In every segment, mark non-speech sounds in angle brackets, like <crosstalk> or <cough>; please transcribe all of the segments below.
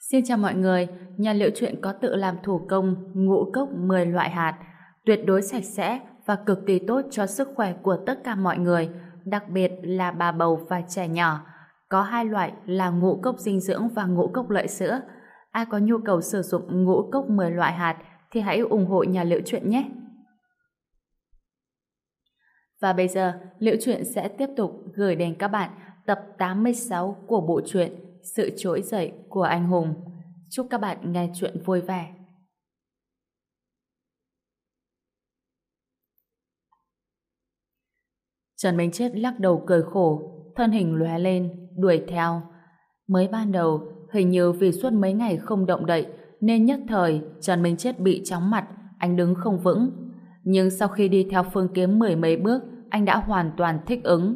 Xin chào mọi người, nhà liệu truyện có tự làm thủ công ngũ cốc 10 loại hạt, tuyệt đối sạch sẽ và cực kỳ tốt cho sức khỏe của tất cả mọi người, đặc biệt là bà bầu và trẻ nhỏ. Có hai loại là ngũ cốc dinh dưỡng và ngũ cốc lợi sữa. Ai có nhu cầu sử dụng ngũ cốc 10 loại hạt thì hãy ủng hộ nhà liệu truyện nhé. Và bây giờ, liệu Chuyện sẽ tiếp tục gửi đến các bạn tập 86 của bộ truyện sự Trỗi Dậy của Anh Hùng. Chúc các bạn nghe chuyện vui vẻ. Trần Minh Chết lắc đầu cười khổ, thân hình lóe lên, đuổi theo. Mới ban đầu, hình như vì suốt mấy ngày không động đậy, nên nhất thời Trần Minh Chết bị chóng mặt, anh đứng không vững. Nhưng sau khi đi theo phương kiếm mười mấy bước, anh đã hoàn toàn thích ứng.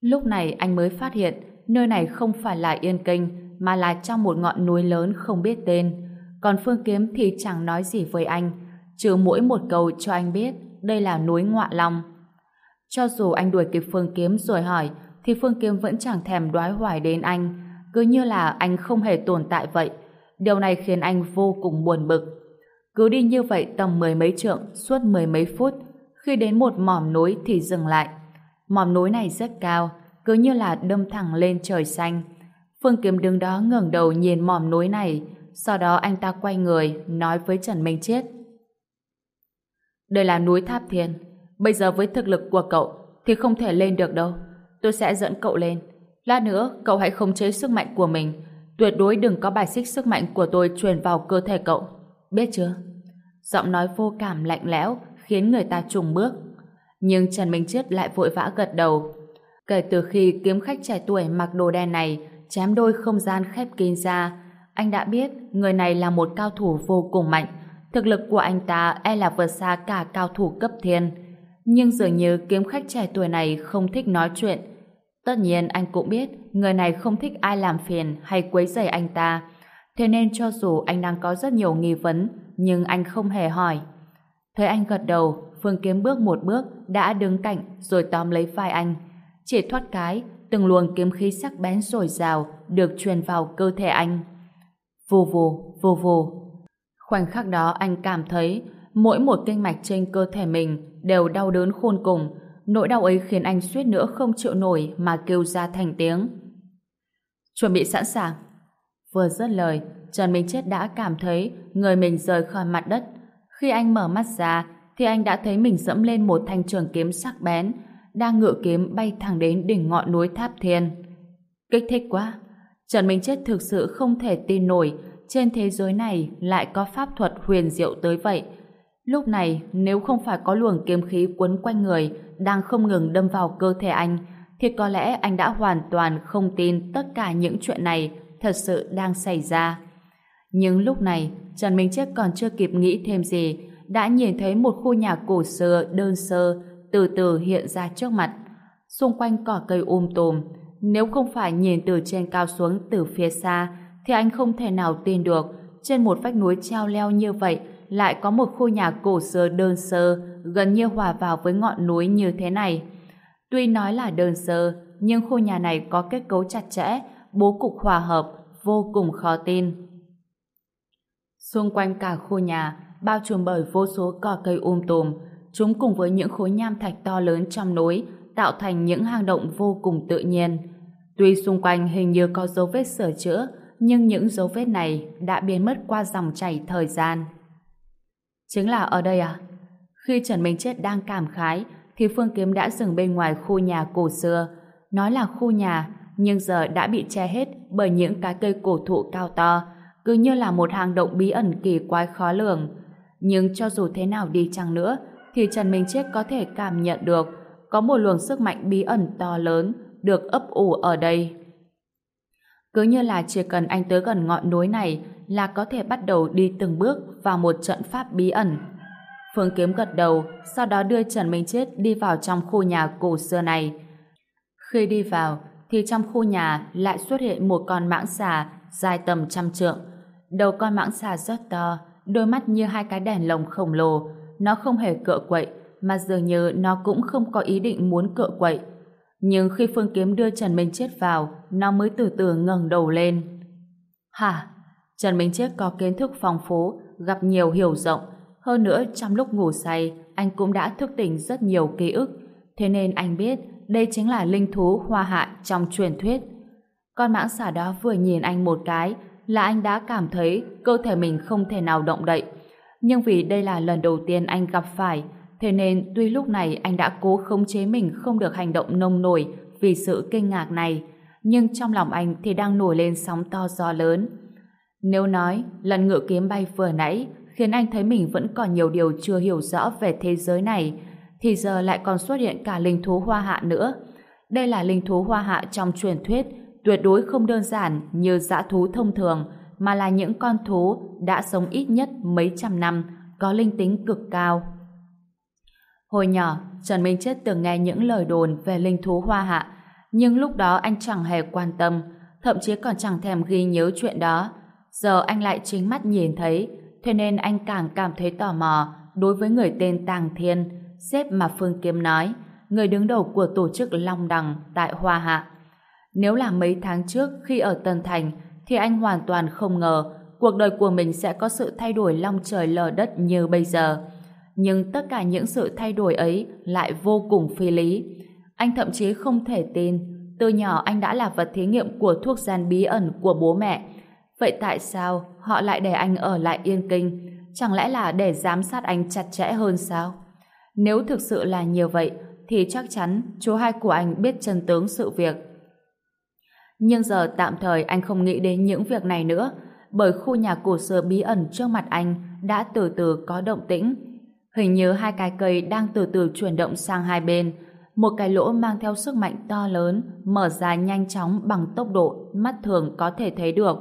Lúc này anh mới phát hiện nơi này không phải là Yên Kinh mà là trong một ngọn núi lớn không biết tên. Còn Phương Kiếm thì chẳng nói gì với anh, trừ mỗi một câu cho anh biết đây là núi Ngọa Long. Cho dù anh đuổi kịp Phương Kiếm rồi hỏi, thì Phương Kiếm vẫn chẳng thèm đoái hoài đến anh, cứ như là anh không hề tồn tại vậy. Điều này khiến anh vô cùng buồn bực. Cứ đi như vậy tầm mười mấy trượng suốt mười mấy phút, khi đến một mỏm núi thì dừng lại. Mỏm núi này rất cao, cứ như là đâm thẳng lên trời xanh. Phương Kiếm đứng đó ngẩng đầu nhìn mỏm núi này, sau đó anh ta quay người, nói với Trần Minh Chết. Đây là núi Tháp Thiên, bây giờ với thực lực của cậu thì không thể lên được đâu. Tôi sẽ dẫn cậu lên. Lát nữa, cậu hãy khống chế sức mạnh của mình. Tuyệt đối đừng có bài xích sức mạnh của tôi truyền vào cơ thể cậu. Biết chưa? Giọng nói vô cảm lạnh lẽo, khiến người ta trùng bước. Nhưng Trần Minh Chết lại vội vã gật đầu. Kể từ khi kiếm khách trẻ tuổi mặc đồ đen này chém đôi không gian khép kín ra, anh đã biết người này là một cao thủ vô cùng mạnh. Thực lực của anh ta e là vượt xa cả cao thủ cấp thiên. Nhưng dường như kiếm khách trẻ tuổi này không thích nói chuyện. Tất nhiên anh cũng biết người này không thích ai làm phiền hay quấy rầy anh ta. Thế nên cho dù anh đang có rất nhiều nghi vấn, nhưng anh không hề hỏi. Thấy anh gật đầu, Phương Kiếm bước một bước, đã đứng cạnh rồi tóm lấy vai anh. Chỉ thoát cái, từng luồng kiếm khí sắc bén rồi rào được truyền vào cơ thể anh. Vù vù, vù vù. Khoảnh khắc đó anh cảm thấy mỗi một kinh mạch trên cơ thể mình đều đau đớn khôn cùng. Nỗi đau ấy khiến anh suýt nữa không chịu nổi mà kêu ra thành tiếng. Chuẩn bị sẵn sàng. Vừa dứt lời, Trần Minh Chết đã cảm thấy người mình rời khỏi mặt đất, khi anh mở mắt ra, thì anh đã thấy mình dẫm lên một thanh trường kiếm sắc bén, đang ngựa kiếm bay thẳng đến đỉnh ngọn núi Tháp Thiên. Kích thích quá! Trần Minh Chết thực sự không thể tin nổi trên thế giới này lại có pháp thuật huyền diệu tới vậy. Lúc này, nếu không phải có luồng kiếm khí quấn quanh người đang không ngừng đâm vào cơ thể anh, thì có lẽ anh đã hoàn toàn không tin tất cả những chuyện này thật sự đang xảy ra. Nhưng lúc này, Trần Minh Chết còn chưa kịp nghĩ thêm gì, đã nhìn thấy một khu nhà cổ xưa đơn sơ từ từ hiện ra trước mặt. Xung quanh cỏ cây um tùm, nếu không phải nhìn từ trên cao xuống từ phía xa, thì anh không thể nào tin được trên một vách núi treo leo như vậy lại có một khu nhà cổ xưa đơn sơ gần như hòa vào với ngọn núi như thế này. Tuy nói là đơn sơ, nhưng khu nhà này có kết cấu chặt chẽ, bố cục hòa hợp, vô cùng khó tin. Xung quanh cả khu nhà, bao trùm bởi vô số cỏ cây um tùm, chúng cùng với những khối nham thạch to lớn trong núi tạo thành những hang động vô cùng tự nhiên. Tuy xung quanh hình như có dấu vết sửa chữa, nhưng những dấu vết này đã biến mất qua dòng chảy thời gian. Chính là ở đây à? Khi Trần Minh Chết đang cảm khái, thì Phương Kiếm đã dừng bên ngoài khu nhà cổ xưa. Nói là khu nhà, nhưng giờ đã bị che hết bởi những cái cây cổ thụ cao to, cứ như là một hang động bí ẩn kỳ quái khó lường. Nhưng cho dù thế nào đi chăng nữa, thì Trần Minh Chết có thể cảm nhận được có một luồng sức mạnh bí ẩn to lớn được ấp ủ ở đây. Cứ như là chỉ cần anh tới gần ngọn núi này là có thể bắt đầu đi từng bước vào một trận pháp bí ẩn. Phương Kiếm gật đầu, sau đó đưa Trần Minh Chết đi vào trong khu nhà cổ xưa này. Khi đi vào, thì trong khu nhà lại xuất hiện một con mãng xà dài tầm trăm trượng, Đầu con mãng xà rất to, đôi mắt như hai cái đèn lồng khổng lồ. Nó không hề cựa quậy, mà dường như nó cũng không có ý định muốn cựa quậy. Nhưng khi Phương Kiếm đưa Trần Minh Chết vào, nó mới từ từ ngẩng đầu lên. Hả? Trần Minh Chết có kiến thức phong phú, gặp nhiều hiểu rộng. Hơn nữa, trong lúc ngủ say, anh cũng đã thức tỉnh rất nhiều ký ức. Thế nên anh biết đây chính là linh thú hoa hạ trong truyền thuyết. Con mãng xà đó vừa nhìn anh một cái là anh đã cảm thấy cơ thể mình không thể nào động đậy. Nhưng vì đây là lần đầu tiên anh gặp phải, thế nên tuy lúc này anh đã cố khống chế mình không được hành động nông nổi vì sự kinh ngạc này, nhưng trong lòng anh thì đang nổi lên sóng to gió lớn. Nếu nói lần ngựa kiếm bay vừa nãy khiến anh thấy mình vẫn còn nhiều điều chưa hiểu rõ về thế giới này, thì giờ lại còn xuất hiện cả linh thú hoa hạ nữa. Đây là linh thú hoa hạ trong truyền thuyết, tuyệt đối không đơn giản như dã thú thông thường, mà là những con thú đã sống ít nhất mấy trăm năm, có linh tính cực cao. Hồi nhỏ, Trần Minh Chết từng nghe những lời đồn về linh thú hoa hạ, nhưng lúc đó anh chẳng hề quan tâm, thậm chí còn chẳng thèm ghi nhớ chuyện đó. Giờ anh lại chính mắt nhìn thấy, thế nên anh càng cảm thấy tò mò đối với người tên Tàng Thiên, xếp mà Phương Kiếm nói, người đứng đầu của tổ chức Long Đằng tại Hoa Hạ. Nếu là mấy tháng trước khi ở Tân Thành, thì anh hoàn toàn không ngờ cuộc đời của mình sẽ có sự thay đổi long trời lở đất như bây giờ. Nhưng tất cả những sự thay đổi ấy lại vô cùng phi lý. Anh thậm chí không thể tin, từ nhỏ anh đã là vật thí nghiệm của thuốc gian bí ẩn của bố mẹ. Vậy tại sao họ lại để anh ở lại Yên Kinh? Chẳng lẽ là để giám sát anh chặt chẽ hơn sao? Nếu thực sự là như vậy, thì chắc chắn chú hai của anh biết chân tướng sự việc. Nhưng giờ tạm thời anh không nghĩ đến những việc này nữa, bởi khu nhà cổ xưa bí ẩn trước mặt anh đã từ từ có động tĩnh. Hình như hai cái cây đang từ từ chuyển động sang hai bên, một cái lỗ mang theo sức mạnh to lớn, mở ra nhanh chóng bằng tốc độ mắt thường có thể thấy được.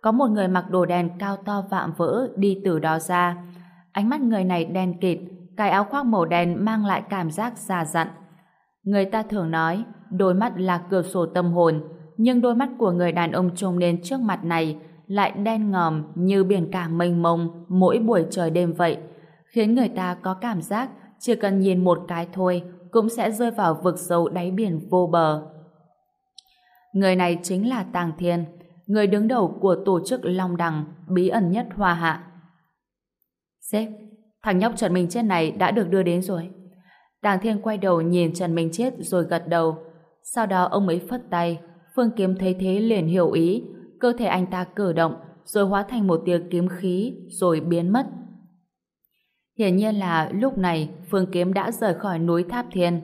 Có một người mặc đồ đen cao to vạm vỡ đi từ đó ra. Ánh mắt người này đen kịt, cái áo khoác màu đen mang lại cảm giác già dặn. Người ta thường nói, đôi mắt là cửa sổ tâm hồn, nhưng đôi mắt của người đàn ông trông lên trước mặt này lại đen ngòm như biển cả mênh mông mỗi buổi trời đêm vậy, khiến người ta có cảm giác chỉ cần nhìn một cái thôi cũng sẽ rơi vào vực sâu đáy biển vô bờ. Người này chính là Tàng Thiên, người đứng đầu của tổ chức Long Đằng bí ẩn nhất Hoa Hạ. Sếp, thằng nhóc Trần Minh Chết này đã được đưa đến rồi. Tàng Thiên quay đầu nhìn Trần Minh Chết rồi gật đầu. Sau đó ông ấy phất tay. Phương Kiếm thấy thế liền hiểu ý. Cơ thể anh ta cử động rồi hóa thành một tia kiếm khí rồi biến mất. Hiển nhiên là lúc này Phương Kiếm đã rời khỏi núi Tháp Thiên.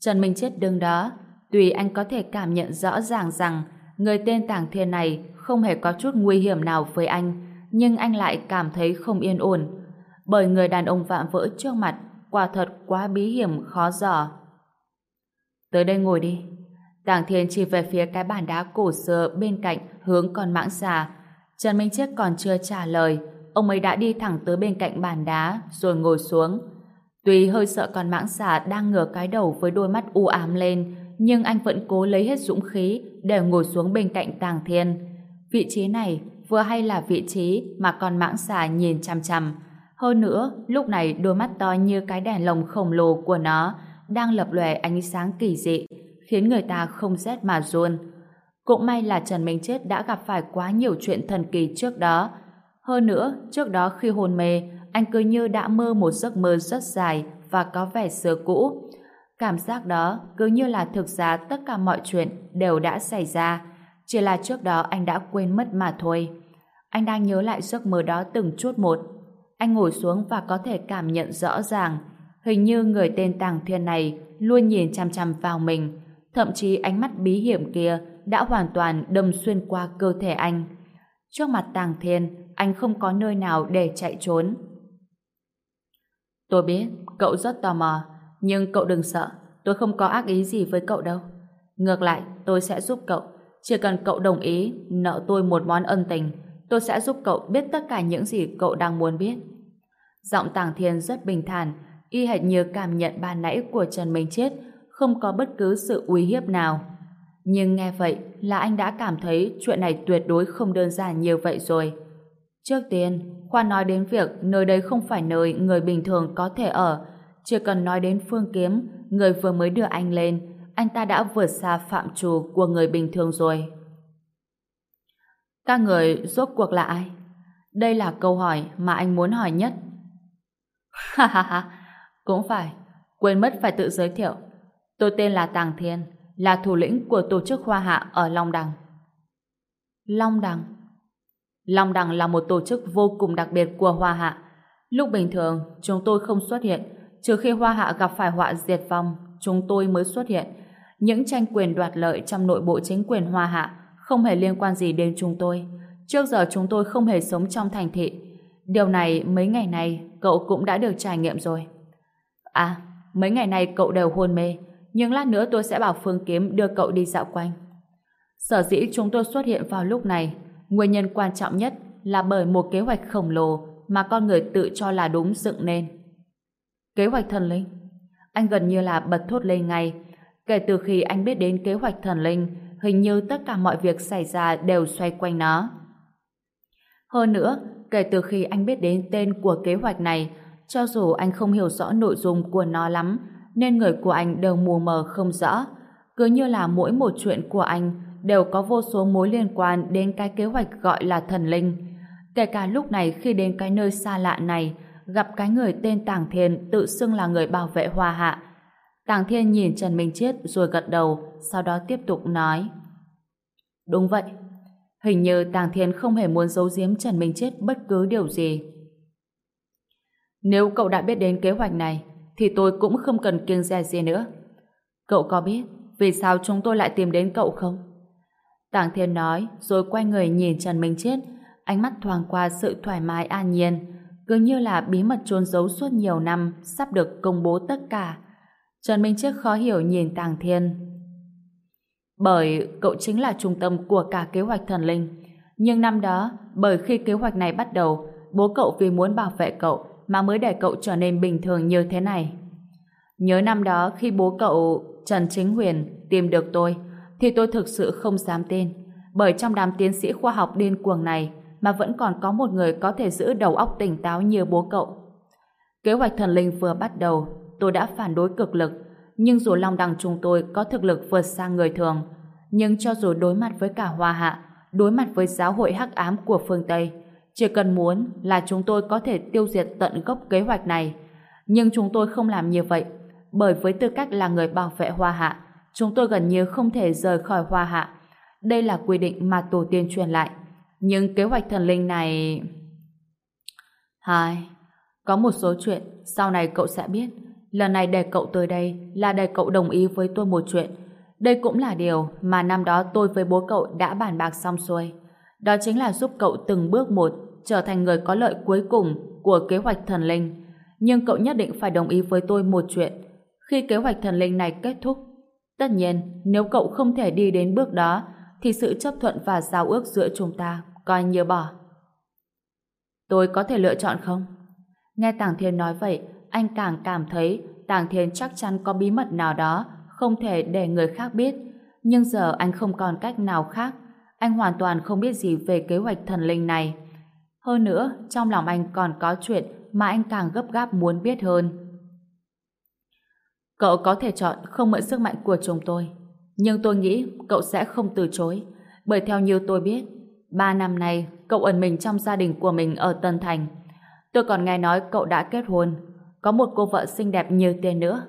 Trần Minh Chết đứng đó. Tuy anh có thể cảm nhận rõ ràng rằng người tên Tàng Thiên này không hề có chút nguy hiểm nào với anh, nhưng anh lại cảm thấy không yên ổn. Bởi người đàn ông vạm vỡ trước mặt quả thật quá bí hiểm khó dò. Tới đây ngồi đi. Tàng Thiên chỉ về phía cái bàn đá cổ xưa bên cạnh hướng con mãng xà. Trần Minh Chiết còn chưa trả lời, ông ấy đã đi thẳng tới bên cạnh bàn đá rồi ngồi xuống. Tuy hơi sợ con mãng xà đang ngửa cái đầu với đôi mắt u ám lên, nhưng anh vẫn cố lấy hết dũng khí để ngồi xuống bên cạnh Tàng Thiên. Vị trí này vừa hay là vị trí mà con mãng xà nhìn chằm chằm. Hơn nữa, lúc này đôi mắt to như cái đèn lồng khổng lồ của nó đang lập lòe ánh sáng kỳ dị, khiến người ta không rét mà run. Cũng may là Trần Minh Chết đã gặp phải quá nhiều chuyện thần kỳ trước đó. Hơn nữa, trước đó khi hôn mê, anh cứ như đã mơ một giấc mơ rất dài và có vẻ xưa cũ. Cảm giác đó cứ như là thực ra tất cả mọi chuyện đều đã xảy ra, chỉ là trước đó anh đã quên mất mà thôi. Anh đang nhớ lại giấc mơ đó từng chút một. Anh ngồi xuống và có thể cảm nhận rõ ràng hình như người tên Tàng Thiên này luôn nhìn chăm chăm vào mình, thậm chí ánh mắt bí hiểm kia đã hoàn toàn đâm xuyên qua cơ thể anh. Trước mặt Tàng Thiên, anh không có nơi nào để chạy trốn. Tôi biết, cậu rất tò mò, nhưng cậu đừng sợ, tôi không có ác ý gì với cậu đâu. Ngược lại, tôi sẽ giúp cậu. Chỉ cần cậu đồng ý nợ tôi một món ân tình, tôi sẽ giúp cậu biết tất cả những gì cậu đang muốn biết. Giọng Tàng Thiên rất bình thản, y hệt như cảm nhận ban nãy của Trần Minh Chết, không có bất cứ sự uy hiếp nào. Nhưng nghe vậy là anh đã cảm thấy chuyện này tuyệt đối không đơn giản như vậy rồi. Trước tiên, khoan nói đến việc nơi đây không phải nơi người bình thường có thể ở. chưa cần nói đến Phương Kiếm, người vừa mới đưa anh lên, anh ta đã vượt xa phạm trù của người bình thường rồi. Các người rốt cuộc là ai? Đây là câu hỏi mà anh muốn hỏi nhất. Ha ha ha, cũng phải, quên mất phải tự giới thiệu. Tôi tên là Tàng Thiên, là thủ lĩnh của tổ chức Hoa Hạ ở Long Đằng. Long Đằng Long Đằng là một tổ chức vô cùng đặc biệt của Hoa Hạ. Lúc bình thường, chúng tôi không xuất hiện, trừ khi Hoa Hạ gặp phải họa diệt vong, chúng tôi mới xuất hiện. Những tranh quyền đoạt lợi trong nội bộ chính quyền Hoa Hạ không hề liên quan gì đến chúng tôi. Trước giờ chúng tôi không hề sống trong thành thị. Điều này mấy ngày này cậu cũng đã được trải nghiệm rồi. À, mấy ngày này cậu đều hôn mê, nhưng lát nữa tôi sẽ bảo Phương Kiếm đưa cậu đi dạo quanh. Sở dĩ chúng tôi xuất hiện vào lúc này, nguyên nhân quan trọng nhất là bởi một kế hoạch khổng lồ mà con người tự cho là đúng dựng nên. Kế hoạch thần linh? Anh gần như là bật thốt lên ngay. Kể từ khi anh biết đến kế hoạch thần linh, hình như tất cả mọi việc xảy ra đều xoay quanh nó. Hơn nữa, kể từ khi anh biết đến tên của kế hoạch này, cho dù anh không hiểu rõ nội dung của nó lắm, nên người của anh đều mù mờ không rõ. Cứ như là mỗi một chuyện của anh đều có vô số mối liên quan đến cái kế hoạch gọi là thần linh. Kể cả lúc này khi đến cái nơi xa lạ này, gặp cái người tên Tàng Thiên tự xưng là người bảo vệ hoa hạ. Tàng Thiên nhìn Trần Minh Chiết rồi gật đầu, sau đó tiếp tục nói. Đúng vậy, hình như Tàng Thiên không hề muốn giấu giếm Trần Minh Chiết bất cứ điều gì. Nếu cậu đã biết đến kế hoạch này, thì tôi cũng không cần kiêng dè gì nữa. Cậu có biết vì sao chúng tôi lại tìm đến cậu không? Tàng Thiên nói, rồi quay người nhìn Trần Minh Chết, ánh mắt thoáng qua sự thoải mái an nhiên, cứ như là bí mật trốn giấu suốt nhiều năm, sắp được công bố tất cả. Trần Minh Chết khó hiểu nhìn Tàng Thiên. Bởi cậu chính là trung tâm của cả kế hoạch thần linh. Nhưng năm đó, bởi khi kế hoạch này bắt đầu, bố cậu vì muốn bảo vệ cậu mà mới để cậu trở nên bình thường như thế này. Nhớ năm đó khi bố cậu Trần Chính Huyền tìm được tôi, thì tôi thực sự không dám tin. Bởi trong đám tiến sĩ khoa học điên cuồng này mà vẫn còn có một người có thể giữ đầu óc tỉnh táo như bố cậu. Kế hoạch thần linh vừa bắt đầu, tôi đã phản đối cực lực, nhưng dù Long Đằng chúng tôi có thực lực vượt xa người thường, nhưng cho dù đối mặt với cả Hoa Hạ, đối mặt với giáo hội hắc ám của phương Tây, chỉ cần muốn là chúng tôi có thể tiêu diệt tận gốc kế hoạch này. Nhưng chúng tôi không làm như vậy, bởi với tư cách là người bảo vệ Hoa Hạ, chúng tôi gần như không thể rời khỏi Hoa Hạ. Đây là quy định mà tổ tiên truyền lại. Nhưng kế hoạch thần linh này... Hai, có một số chuyện sau này cậu sẽ biết. Lần này để cậu tới đây là để cậu đồng ý với tôi một chuyện. Đây cũng là điều mà năm đó tôi với bố cậu đã bàn bạc xong xuôi. Đó chính là giúp cậu từng bước một trở thành người có lợi cuối cùng của kế hoạch thần linh. Nhưng cậu nhất định phải đồng ý với tôi một chuyện. Khi kế hoạch thần linh này kết thúc, tất nhiên nếu cậu không thể đi đến bước đó thì sự chấp thuận và giao ước giữa chúng ta coi như bỏ. Tôi có thể lựa chọn không? Nghe Tàng Thiên nói vậy, anh càng cảm thấy Tàng Thiên chắc chắn có bí mật nào đó không thể để người khác biết. Nhưng giờ anh không còn cách nào khác. Anh hoàn toàn không biết gì về kế hoạch thần linh này. Hơn nữa, trong lòng anh còn có chuyện mà anh càng gấp gáp muốn biết hơn. Cậu có thể chọn không mượn sức mạnh của chúng tôi. Nhưng tôi nghĩ cậu sẽ không từ chối. Bởi theo như tôi biết, ba năm nay cậu ẩn mình trong gia đình của mình ở Tân Thành. Tôi còn nghe nói cậu đã kết hôn, có một cô vợ xinh đẹp như tên nữa.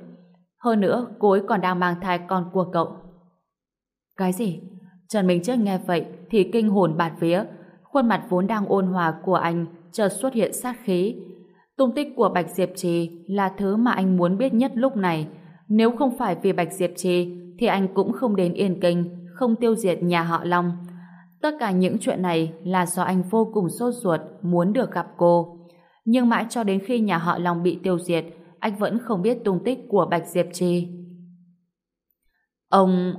Hơn nữa, cô ấy còn đang mang thai con của cậu. Cái gì? Trần Minh Chết nghe vậy thì kinh hồn bạt vía, khuôn mặt vốn đang ôn hòa của anh chợt xuất hiện sát khí. Tung tích của Bạch Diệp Trì là thứ mà anh muốn biết nhất lúc này. Nếu không phải vì Bạch Diệp Trì thì anh cũng không đến Yên Kinh, không tiêu diệt nhà họ Long. Tất cả những chuyện này là do anh vô cùng sốt ruột muốn được gặp cô. Nhưng mãi cho đến khi nhà họ Long bị tiêu diệt, anh vẫn không biết tung tích của Bạch Diệp Trì. Ông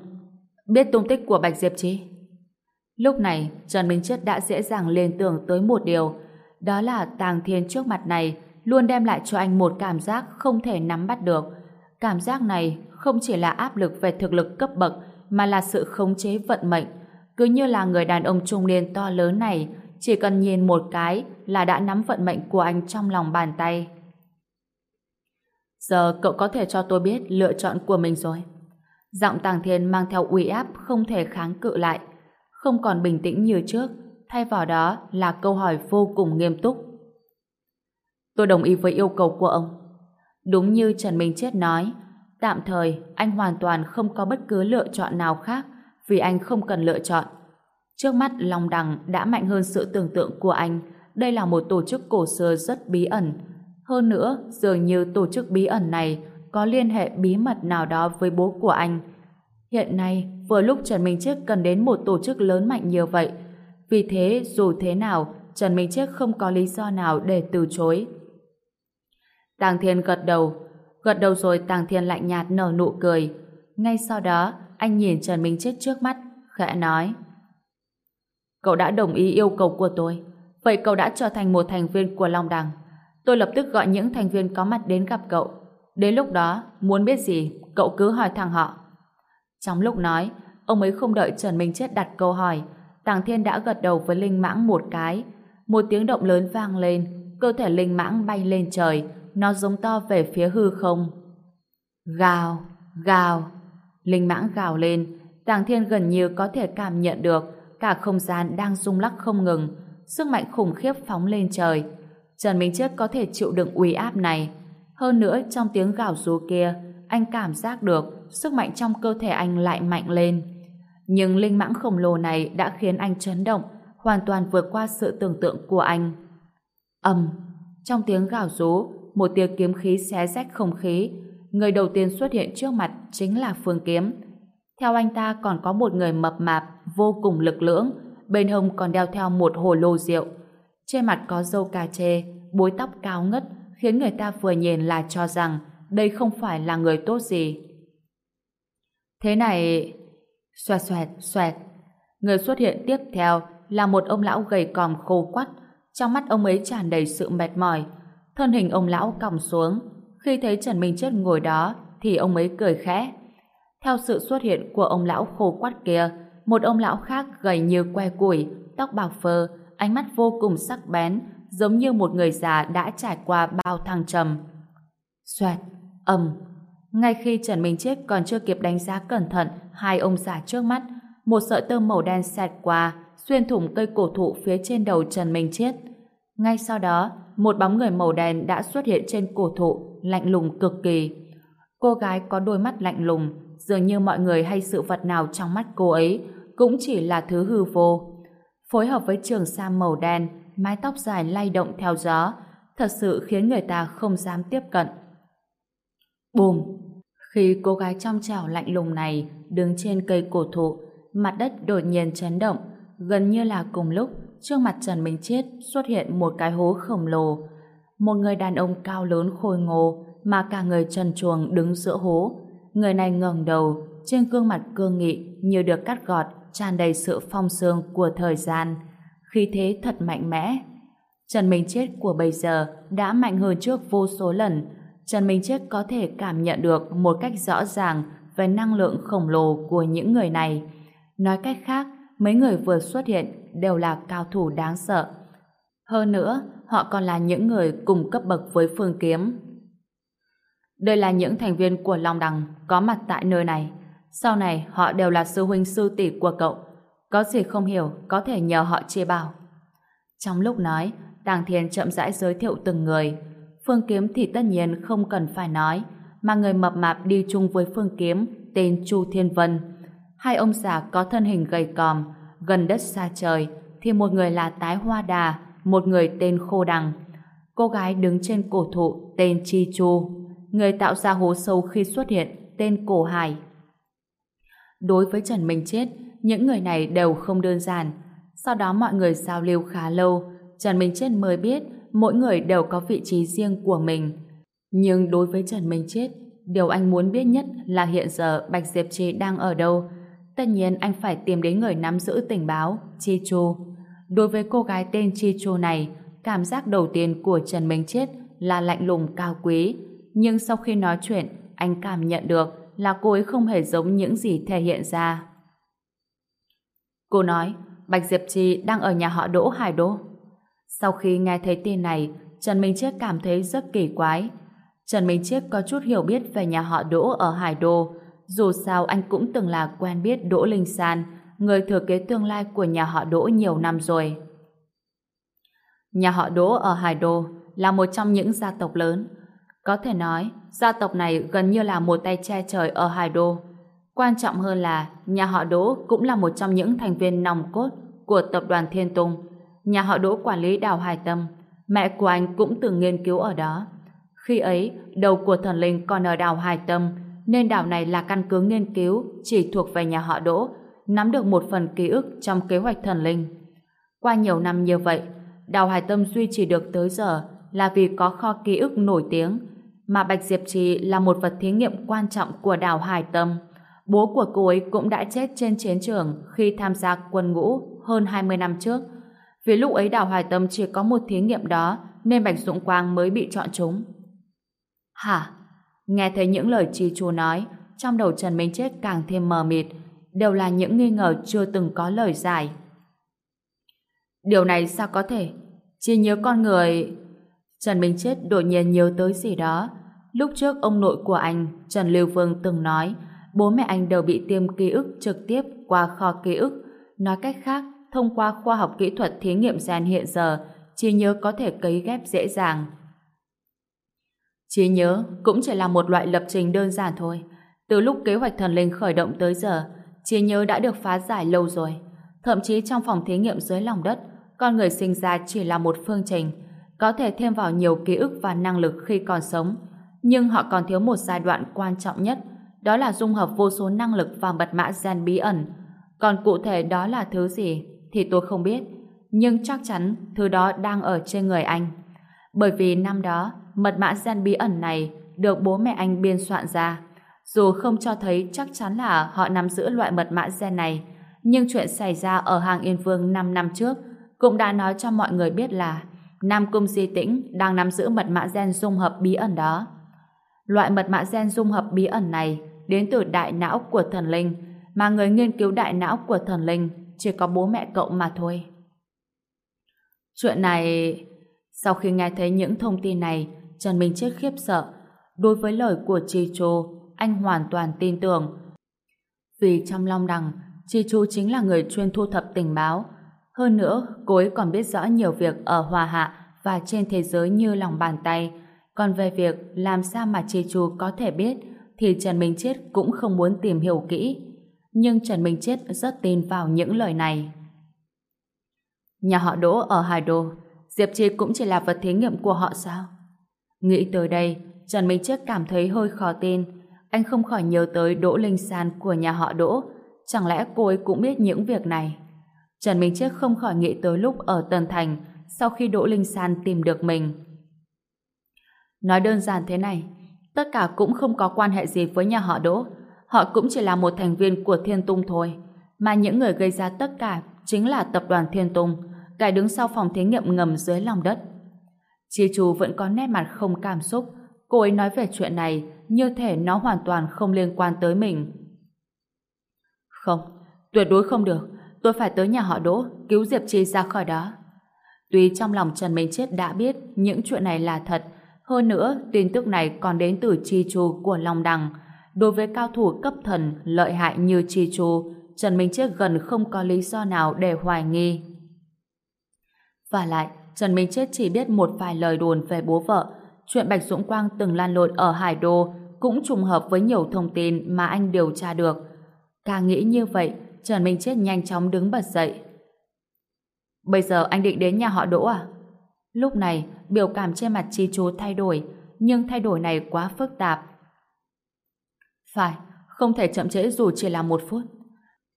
biết tung tích của Bạch Diệp Trì? Lúc này, Trần Minh chất đã dễ dàng liên tưởng tới một điều, đó là Tàng Thiên trước mặt này luôn đem lại cho anh một cảm giác không thể nắm bắt được. Cảm giác này không chỉ là áp lực về thực lực cấp bậc mà là sự khống chế vận mệnh. Cứ như là người đàn ông trung niên to lớn này chỉ cần nhìn một cái là đã nắm vận mệnh của anh trong lòng bàn tay. Giờ cậu có thể cho tôi biết lựa chọn của mình rồi. Giọng Tàng Thiên mang theo uy áp không thể kháng cự lại. Không còn bình tĩnh như trước, thay vào đó là câu hỏi vô cùng nghiêm túc. Tôi đồng ý với yêu cầu của ông. Đúng như Trần Minh Chết nói, tạm thời anh hoàn toàn không có bất cứ lựa chọn nào khác vì anh không cần lựa chọn. Trước mắt Long Đằng đã mạnh hơn sự tưởng tượng của anh. Đây là một tổ chức cổ xưa rất bí ẩn. Hơn nữa, dường như tổ chức bí ẩn này có liên hệ bí mật nào đó với bố của anh. Hiện nay, vừa lúc Trần Minh Chiết cần đến một tổ chức lớn mạnh như vậy. Vì thế, dù thế nào, Trần Minh Chiết không có lý do nào để từ chối. Tàng Thiên gật đầu. Gật đầu rồi Tàng Thiên lạnh nhạt nở nụ cười. Ngay sau đó, anh nhìn Trần Minh Chiết trước mắt, khẽ nói. Cậu đã đồng ý yêu cầu của tôi. Vậy cậu đã trở thành một thành viên của Long Đằng. Tôi lập tức gọi những thành viên có mặt đến gặp cậu. Đến lúc đó, muốn biết gì, cậu cứ hỏi thằng họ. Trong lúc nói, ông ấy không đợi Trần Minh Chết đặt câu hỏi, Tàng Thiên đã gật đầu với Linh Mãng một cái. Một tiếng động lớn vang lên, cơ thể Linh Mãng bay lên trời, nó giống to về phía hư không. Gào, gào. Linh Mãng gào lên, Tàng Thiên gần như có thể cảm nhận được cả không gian đang rung lắc không ngừng, sức mạnh khủng khiếp phóng lên trời. Trần Minh Chết có thể chịu đựng uy áp này. Hơn nữa, trong tiếng gào rú kia, anh cảm giác được sức mạnh trong cơ thể anh lại mạnh lên. Nhưng linh mãng khổng lồ này đã khiến anh chấn động, hoàn toàn vượt qua sự tưởng tượng của anh. ầm, trong tiếng gào rú, một tia kiếm khí xé rách không khí. Người đầu tiên xuất hiện trước mặt chính là Phương Kiếm. Theo anh ta còn có một người mập mạp, vô cùng lực lưỡng, bên hông còn đeo theo một hồ lô rượu. Trên mặt có dâu cà chê, búi tóc cao ngất, khiến người ta vừa nhìn là cho rằng đây không phải là người tốt gì. Thế này... Xoẹt xoẹt, xoẹt. Người xuất hiện tiếp theo là một ông lão gầy còm khô quắt. Trong mắt ông ấy tràn đầy sự mệt mỏi. Thân hình ông lão còng xuống. Khi thấy Trần Minh Chết ngồi đó thì ông ấy cười khẽ. Theo sự xuất hiện của ông lão khô quắt kia, một ông lão khác gầy như que củi, tóc bạc phơ, ánh mắt vô cùng sắc bén, giống như một người già đã trải qua bao thăng trầm. Xoẹt, ầm. Ngay khi Trần Minh Chết còn chưa kịp đánh giá cẩn thận hai ông già trước mắt, một sợi tơ màu đen xẹt qua, xuyên thủng cây cổ thụ phía trên đầu Trần Minh Chết. Ngay sau đó, một bóng người màu đen đã xuất hiện trên cổ thụ, lạnh lùng cực kỳ. Cô gái có đôi mắt lạnh lùng, dường như mọi người hay sự vật nào trong mắt cô ấy cũng chỉ là thứ hư vô. Phối hợp với trường sa màu đen, mái tóc dài lay động theo gió, thật sự khiến người ta không dám tiếp cận. Bùm! Khi cô gái trong trẻo lạnh lùng này đứng trên cây cổ thụ, mặt đất đột nhiên chấn động, gần như là cùng lúc trước mặt Trần Minh Chết xuất hiện một cái hố khổng lồ. Một người đàn ông cao lớn khôi ngô mà cả người trần chuồng đứng giữa hố. Người này ngẩng đầu, trên gương mặt cương nghị như được cắt gọt, tràn đầy sự phong sương của thời gian. Khi thế thật mạnh mẽ. Trần Minh Chết của bây giờ đã mạnh hơn trước vô số lần, Trần Minh Chết có thể cảm nhận được một cách rõ ràng về năng lượng khổng lồ của những người này. Nói cách khác, mấy người vừa xuất hiện đều là cao thủ đáng sợ. Hơn nữa, họ còn là những người cùng cấp bậc với Phương Kiếm. Đây là những thành viên của Long Đằng có mặt tại nơi này. Sau này họ đều là sư huynh sư tỷ của cậu. Có gì không hiểu có thể nhờ họ chia bảo. Trong lúc nói, Tàng Thiên chậm rãi giới thiệu từng người. Phương Kiếm thì tất nhiên không cần phải nói, mà người mập mạp đi chung với Phương Kiếm tên Chu Thiên Vân. Hai ông già có thân hình gầy còm, gần đất xa trời, thì một người là Tái Hoa Đà, một người tên Khô Đằng. Cô gái đứng trên cổ thụ tên Chi Chu, người tạo ra hố sâu khi xuất hiện tên Cổ Hải. Đối với Trần Minh Chết, những người này đều không đơn giản. Sau đó mọi người giao lưu khá lâu, Trần Minh Chết mới biết mỗi người đều có vị trí riêng của mình. Nhưng đối với Trần Minh Chết, điều anh muốn biết nhất là hiện giờ Bạch Diệp Trì đang ở đâu. Tất nhiên anh phải tìm đến người nắm giữ tình báo, Chi Chu. Đối với cô gái tên Chi Chu này, cảm giác đầu tiên của Trần Minh Chết là lạnh lùng cao quý. Nhưng sau khi nói chuyện, anh cảm nhận được là cô ấy không hề giống những gì thể hiện ra. Cô nói, Bạch Diệp Trì đang ở nhà họ Đỗ Hải Đỗ. Sau khi nghe thấy tin này, Trần Minh Chiết cảm thấy rất kỳ quái. Trần Minh Chiết có chút hiểu biết về nhà họ Đỗ ở Hải Đô. Dù sao anh cũng từng là quen biết Đỗ Linh San người thừa kế tương lai của nhà họ Đỗ nhiều năm rồi. Nhà họ Đỗ ở Hải Đô là một trong những gia tộc lớn. Có thể nói, gia tộc này gần như là một tay che trời ở Hải Đô. Quan trọng hơn là nhà họ Đỗ cũng là một trong những thành viên nòng cốt của tập đoàn Thiên Tùng. Nhà họ Đỗ quản lý đảo Hải Tâm. Mẹ của anh cũng từng nghiên cứu ở đó. Khi ấy, đầu của thần linh còn ở đảo Hải Tâm, nên đảo này là căn cứ nghiên cứu chỉ thuộc về nhà họ Đỗ, nắm được một phần ký ức trong kế hoạch thần linh. Qua nhiều năm như vậy, đảo Hải Tâm duy trì được tới giờ là vì có kho ký ức nổi tiếng, mà Bạch Diệp Trì là một vật thí nghiệm quan trọng của đảo Hải Tâm. Bố của cô ấy cũng đã chết trên chiến trường khi tham gia quân ngũ hơn 20 năm trước. Vì lúc ấy đào hoài Tâm chỉ có một thí nghiệm đó nên Bạch Dũng Quang mới bị chọn chúng. Hả? Nghe thấy những lời chi chú nói, trong đầu Trần Minh Chết càng thêm mờ mịt, đều là những nghi ngờ chưa từng có lời giải. Điều này sao có thể? Chỉ nhớ con người... Trần Minh Chết đột nhiên nhớ tới gì đó. Lúc trước ông nội của anh, Trần Lưu Vương từng nói bố mẹ anh đều bị tiêm ký ức trực tiếp qua kho ký ức. Nói cách khác, thông qua khoa học kỹ thuật thí nghiệm gen hiện giờ, trí nhớ có thể cấy ghép dễ dàng. Trí nhớ cũng chỉ là một loại lập trình đơn giản thôi. Từ lúc kế hoạch thần linh khởi động tới giờ, trí nhớ đã được phá giải lâu rồi. Thậm chí trong phòng thí nghiệm dưới lòng đất, con người sinh ra chỉ là một phương trình, có thể thêm vào nhiều ký ức và năng lực khi còn sống. Nhưng họ còn thiếu một giai đoạn quan trọng nhất, đó là dung hợp vô số năng lực và mật mã gen bí ẩn. Còn cụ thể đó là thứ gì thì tôi không biết, nhưng chắc chắn thứ đó đang ở trên người anh. Bởi vì năm đó, mật mã gen bí ẩn này được bố mẹ anh biên soạn ra. Dù không cho thấy chắc chắn là họ nắm giữ loại mật mã gen này, nhưng chuyện xảy ra ở hàng Yên Vương 5 năm trước cũng đã nói cho mọi người biết là Nam Cung Di Tĩnh đang nắm giữ mật mã gen dung hợp bí ẩn đó. Loại mật mã gen dung hợp bí ẩn này đến từ đại não của thần linh, mà người nghiên cứu đại não của thần linh chỉ có bố mẹ cậu mà thôi. Chuyện này... Sau khi nghe thấy những thông tin này, Trần Minh Chết khiếp sợ. Đối với lời của Chi Chô, anh hoàn toàn tin tưởng. Vì trong Long Đằng, Chi Chu chính là người chuyên thu thập tình báo. Hơn nữa, cô ấy còn biết rõ nhiều việc ở Hòa Hạ và trên thế giới như lòng bàn tay. Còn về việc làm sao mà Chi Chu có thể biết thì Trần Minh Chết cũng không muốn tìm hiểu kỹ. Nhưng Trần Minh Chết rất tin vào những lời này. Nhà họ Đỗ ở Hải Đô, Diệp Chi cũng chỉ là vật thí nghiệm của họ sao? Nghĩ tới đây, Trần Minh Chết cảm thấy hơi khó tin. Anh không khỏi nhớ tới Đỗ Linh San của nhà họ Đỗ. Chẳng lẽ cô ấy cũng biết những việc này? Trần Minh Chết không khỏi nghĩ tới lúc ở Tân Thành sau khi Đỗ Linh San tìm được mình. Nói đơn giản thế này, tất cả cũng không có quan hệ gì với nhà họ Đỗ. Họ cũng chỉ là một thành viên của Thiên Tung thôi. Mà những người gây ra tất cả chính là tập đoàn Thiên Tung, cái đứng sau phòng thí nghiệm ngầm dưới lòng đất. Chi chu vẫn có nét mặt không cảm xúc. Cô ấy nói về chuyện này như thể nó hoàn toàn không liên quan tới mình. Không, tuyệt đối không được. Tôi phải tới nhà họ Đỗ cứu Diệp Chi ra khỏi đó. Tuy trong lòng Trần Minh Chết đã biết những chuyện này là thật, hơn nữa, tin tức này còn đến từ Chi Chu của Long Đằng. Đối với cao thủ cấp thần lợi hại như Chi Chu, Trần Minh Chết gần không có lý do nào để hoài nghi. Và lại, Trần Minh Chết chỉ biết một vài lời đồn về bố vợ. Chuyện Bạch Dũng Quang từng lan lộn ở Hải Đô cũng trùng hợp với nhiều thông tin mà anh điều tra được. Càng nghĩ như vậy, Trần Minh Chết nhanh chóng đứng bật dậy. Bây giờ anh định đến nhà họ Đỗ à? Lúc này, biểu cảm trên mặt Chi Chú thay đổi, nhưng thay đổi này quá phức tạp. Phải, không thể chậm trễ dù chỉ là một phút.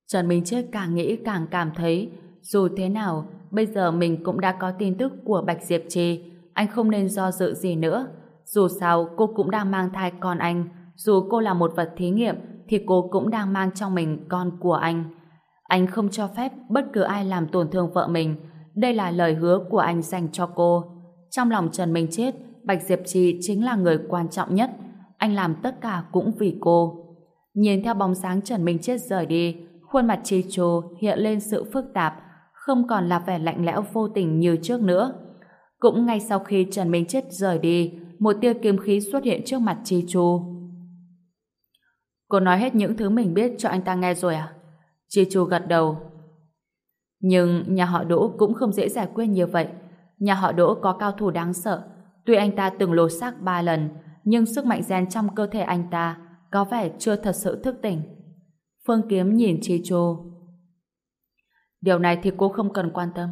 Trần Minh Chết càng nghĩ càng cảm thấy, dù thế nào, bây giờ mình cũng đã có tin tức của Bạch Diệp Trì, anh không nên do dự gì nữa. Dù sao, cô cũng đang mang thai con anh, dù cô là một vật thí nghiệm, thì cô cũng đang mang trong mình con của anh. Anh không cho phép bất cứ ai làm tổn thương vợ mình, đây là lời hứa của anh dành cho cô. Trong lòng Trần Minh Chết, Bạch Diệp Trì chính là người quan trọng nhất. Anh làm tất cả cũng vì cô. Nhìn theo bóng sáng Trần Minh Chết rời đi, khuôn mặt Chi Chô hiện lên sự phức tạp, không còn là vẻ lạnh lẽo vô tình như trước nữa. Cũng ngay sau khi Trần Minh Chết rời đi, một tia kiếm khí xuất hiện trước mặt Chi Chu. Cô nói hết những thứ mình biết cho anh ta nghe rồi à? Chi Chu gật đầu. Nhưng nhà họ Đỗ cũng không dễ giải quyết như vậy. Nhà họ Đỗ có cao thủ đáng sợ. Tuy anh ta từng lột xác ba lần, nhưng sức mạnh gen trong cơ thể anh ta có vẻ chưa thật sự thức tỉnh. Phương Kiếm nhìn Chi Chô. Điều này thì cô không cần quan tâm.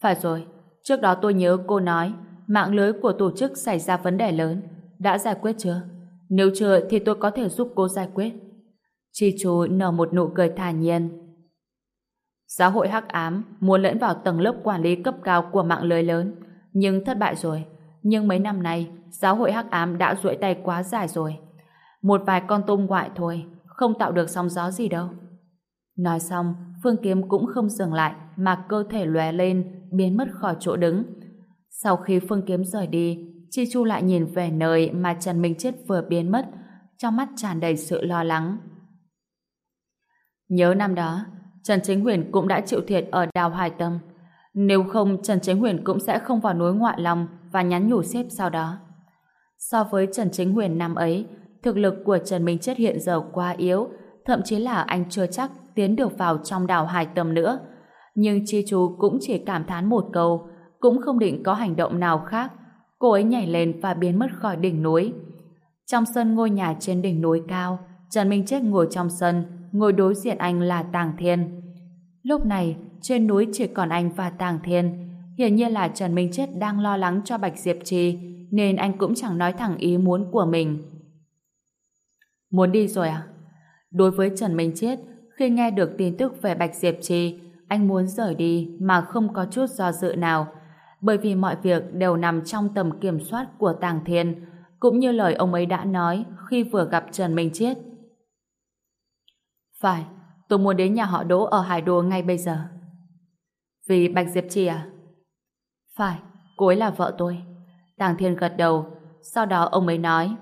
Phải rồi, trước đó tôi nhớ cô nói mạng lưới của tổ chức xảy ra vấn đề lớn. Đã giải quyết chưa? Nếu chưa thì tôi có thể giúp cô giải quyết. Chi Chô nở một nụ cười thản nhiên. Giáo hội hắc ám muốn lẫn vào tầng lớp quản lý cấp cao của mạng lưới lớn, nhưng thất bại rồi. Nhưng mấy năm nay, giáo hội hắc ám đã duỗi tay quá dài rồi. Một vài con tôm ngoại thôi, không tạo được sóng gió gì đâu. Nói xong, Phương Kiếm cũng không dừng lại mà cơ thể lóe lên, biến mất khỏi chỗ đứng. Sau khi Phương Kiếm rời đi, Chi Chu lại nhìn về nơi mà Trần Minh Chết vừa biến mất, trong mắt tràn đầy sự lo lắng. Nhớ năm đó, Trần Chính Huyền cũng đã chịu thiệt ở Đào Hải Tâm. Nếu không, Trần Chính Huyền cũng sẽ không vào núi Ngoại lòng và nhắn nhủ xếp sau đó. So với Trần Chính Huyền năm ấy, thực lực của Trần Minh Chết hiện giờ quá yếu, thậm chí là anh chưa chắc tiến được vào trong đảo Hải Tâm nữa. Nhưng Chi Chú cũng chỉ cảm thán một câu, cũng không định có hành động nào khác. Cô ấy nhảy lên và biến mất khỏi đỉnh núi. Trong sân ngôi nhà trên đỉnh núi cao, Trần Minh Chết ngồi trong sân, ngồi đối diện anh là Tàng Thiên. Lúc này, trên núi chỉ còn anh và Tàng Thiên. Hiển nhiên là Trần Minh Chết đang lo lắng cho Bạch Diệp Trì, nên anh cũng chẳng nói thẳng ý muốn của mình. Muốn đi rồi à? Đối với Trần Minh Chết, khi nghe được tin tức về Bạch Diệp Trì, anh muốn rời đi mà không có chút do dự nào, bởi vì mọi việc đều nằm trong tầm kiểm soát của Tàng Thiên, cũng như lời ông ấy đã nói khi vừa gặp Trần Minh Chết. Phải, tôi muốn đến nhà họ Đỗ ở Hải Đô ngay bây giờ. Vì Bạch Diệp Trì à? Phải, cô ấy là vợ tôi. Tàng Thiên gật đầu, sau đó ông ấy nói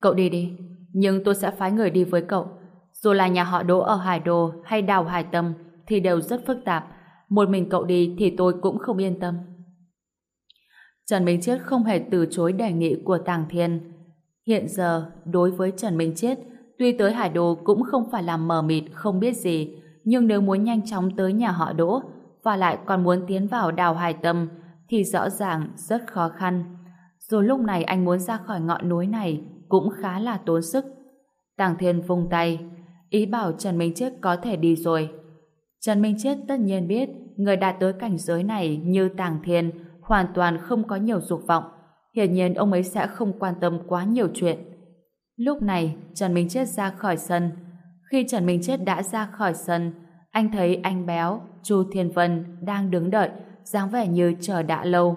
Cậu đi đi, nhưng tôi sẽ phái người đi với cậu. Dù là nhà họ Đỗ ở Hải Đồ hay Đào Hải Tâm thì đều rất phức tạp. Một mình cậu đi thì tôi cũng không yên tâm. Trần Minh Chết không hề từ chối đề nghị của Tàng Thiên. Hiện giờ, đối với Trần Minh Chết, tuy tới Hải Đồ cũng không phải là mờ mịt không biết gì, nhưng nếu muốn nhanh chóng tới nhà họ Đỗ và lại còn muốn tiến vào đào Hải Tâm thì rõ ràng rất khó khăn. Dù lúc này anh muốn ra khỏi ngọn núi này cũng khá là tốn sức. Tàng Thiên vung tay, ý bảo Trần Minh Chết có thể đi rồi. Trần Minh Chết tất nhiên biết người đạt tới cảnh giới này như Tàng Thiên hoàn toàn không có nhiều dục vọng. Hiển nhiên ông ấy sẽ không quan tâm quá nhiều chuyện. Lúc này, Trần Minh Chết ra khỏi sân. Khi Trần Minh Chết đã ra khỏi sân, anh thấy anh béo, Chu Thiên Vân đang đứng đợi, dáng vẻ như chờ đã lâu.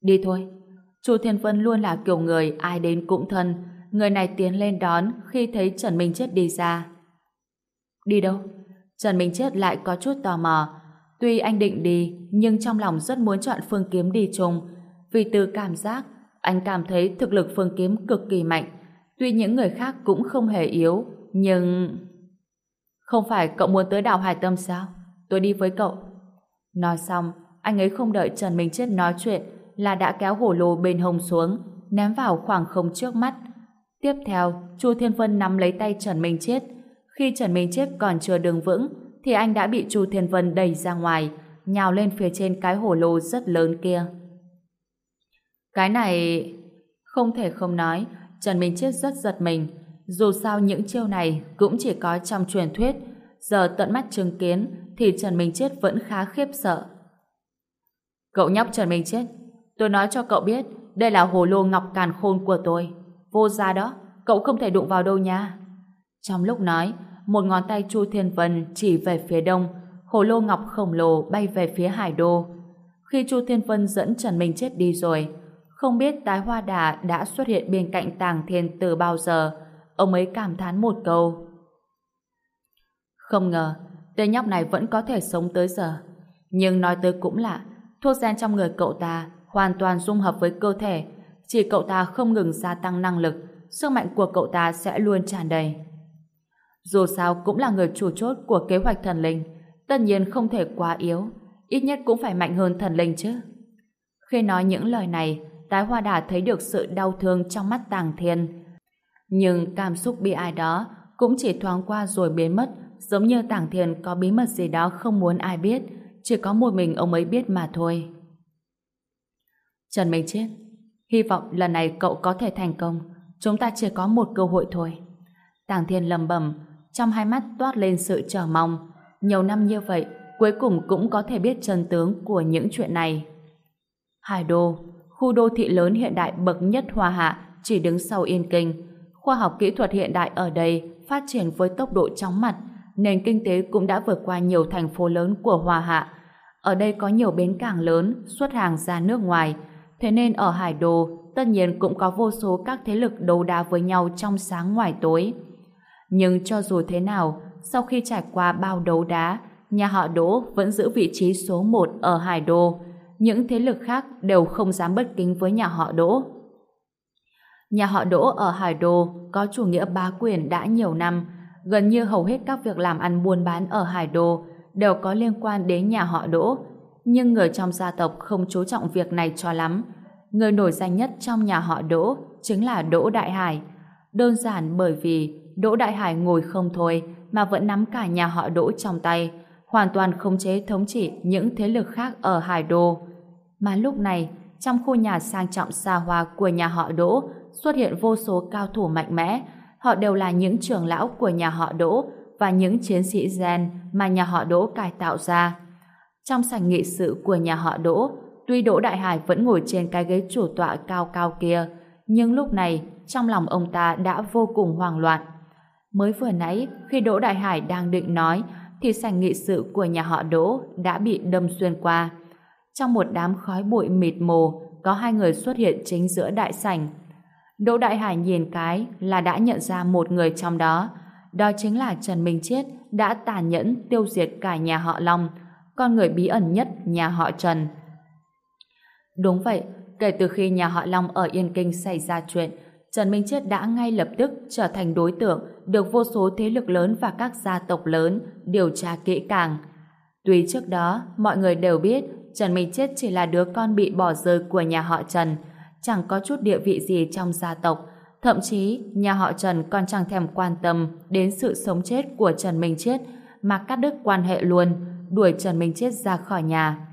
Đi thôi. Chu Thiên Vân luôn là kiểu người ai đến cũng thân. Người này tiến lên đón khi thấy Trần Minh Chết đi ra. Đi đâu? Trần Minh Chết lại có chút tò mò. Tuy anh định đi, nhưng trong lòng rất muốn chọn Phương Kiếm đi chung. Vì từ cảm giác, anh cảm thấy thực lực Phương Kiếm cực kỳ mạnh. Tuy những người khác cũng không hề yếu, nhưng... Không phải cậu muốn tới đảo Hải Tâm sao? Tôi đi với cậu. Nói xong, anh ấy không đợi Trần Minh Chết nói chuyện là đã kéo hổ lô bên hông xuống, ném vào khoảng không trước mắt. Tiếp theo, Chu Thiên Vân nắm lấy tay Trần Minh Chết. Khi Trần Minh Chết còn chưa đứng vững, thì anh đã bị Chu Thiên Vân đẩy ra ngoài, nhào lên phía trên cái hổ lô rất lớn kia. Cái này... Không thể không nói, Trần Minh Chết rất giật mình. Dù sao những chiêu này cũng chỉ có trong truyền thuyết, giờ tận mắt chứng kiến thì Trần Minh Chết vẫn khá khiếp sợ. Cậu nhóc Trần Minh Chết, tôi nói cho cậu biết, đây là hồ lô ngọc càn khôn của tôi. Vô ra đó, cậu không thể đụng vào đâu nha. Trong lúc nói, một ngón tay Chu Thiên Vân chỉ về phía đông, hồ lô ngọc khổng lồ bay về phía hải đô. Khi Chu Thiên Vân dẫn Trần Minh Chết đi rồi, không biết tái hoa đà đã xuất hiện bên cạnh tàng thiên từ bao giờ, ông ấy cảm thán một câu. Không ngờ, tên nhóc này vẫn có thể sống tới giờ. Nhưng nói tới cũng lạ, thuốc gen trong người cậu ta hoàn toàn dung hợp với cơ thể, chỉ cậu ta không ngừng gia tăng năng lực, sức mạnh của cậu ta sẽ luôn tràn đầy. Dù sao cũng là người chủ chốt của kế hoạch thần linh, tất nhiên không thể quá yếu, ít nhất cũng phải mạnh hơn thần linh chứ. Khi nói những lời này, Tái Hoa Đà thấy được sự đau thương trong mắt Tàng Thiên. Nhưng cảm xúc bị ai đó cũng chỉ thoáng qua rồi biến mất, giống như Tảng Thiền có bí mật gì đó không muốn ai biết, chỉ có một mình ông ấy biết mà thôi. Trần Minh Chết, hy vọng lần này cậu có thể thành công, chúng ta chỉ có một cơ hội thôi. Tàng Thiên lầm bầm, trong hai mắt toát lên sự chờ mong. Nhiều năm như vậy, cuối cùng cũng có thể biết chân tướng của những chuyện này. Hải Đô, khu đô thị lớn hiện đại bậc nhất Hoa Hạ, chỉ đứng sau Yên Kinh. Khoa học kỹ thuật hiện đại ở đây phát triển với tốc độ chóng mặt, nền kinh tế cũng đã vượt qua nhiều thành phố lớn của hòa Hạ. Ở đây có nhiều bến cảng lớn, xuất hàng ra nước ngoài, thế nên ở Hải Đô tất nhiên cũng có vô số các thế lực đấu đá với nhau trong sáng ngoài tối. Nhưng cho dù thế nào, sau khi trải qua bao đấu đá, nhà họ Đỗ vẫn giữ vị trí số 1 ở Hải Đô. Những thế lực khác đều không dám bất kính với nhà họ Đỗ. Nhà họ Đỗ ở Hải Đô có chủ nghĩa bá quyền đã nhiều năm, gần như hầu hết các việc làm ăn buôn bán ở Hải Đô đều có liên quan đến nhà họ Đỗ. Nhưng người trong gia tộc không chú trọng việc này cho lắm. Người nổi danh nhất trong nhà họ Đỗ chính là Đỗ Đại Hải. Đơn giản bởi vì Đỗ Đại Hải ngồi không thôi mà vẫn nắm cả nhà họ Đỗ trong tay, hoàn toàn khống chế thống trị những thế lực khác ở Hải Đô. Mà lúc này, trong khu nhà sang trọng xa hoa của nhà họ Đỗ xuất hiện vô số cao thủ mạnh mẽ. Họ đều là những trưởng lão của nhà họ Đỗ và những chiến sĩ gen mà nhà họ Đỗ cải tạo ra. Trong sảnh nghị sự của nhà họ Đỗ, tuy Đỗ Đại Hải vẫn ngồi trên cái ghế chủ tọa cao cao kia, nhưng lúc này trong lòng ông ta đã vô cùng hoang loạn. Mới vừa nãy, khi Đỗ Đại Hải đang định nói, thì sảnh nghị sự của nhà họ Đỗ đã bị đâm xuyên qua. Trong một đám khói bụi mịt mù, có hai người xuất hiện chính giữa đại sảnh. Đỗ Đại Hải nhìn cái là đã nhận ra một người trong đó. Đó chính là Trần Minh Chiết đã tàn nhẫn tiêu diệt cả nhà họ Long, con người bí ẩn nhất nhà họ Trần. Đúng vậy, kể từ khi nhà họ Long ở Yên Kinh xảy ra chuyện, Trần Minh Chiết đã ngay lập tức trở thành đối tượng được vô số thế lực lớn và các gia tộc lớn điều tra kỹ càng. Tuy trước đó, mọi người đều biết Trần Minh Chiết chỉ là đứa con bị bỏ rơi của nhà họ Trần, chẳng có chút địa vị gì trong gia tộc, thậm chí nhà họ Trần còn chẳng thèm quan tâm đến sự sống chết của Trần Minh Chết mà cắt đứt quan hệ luôn, đuổi Trần Minh Chết ra khỏi nhà.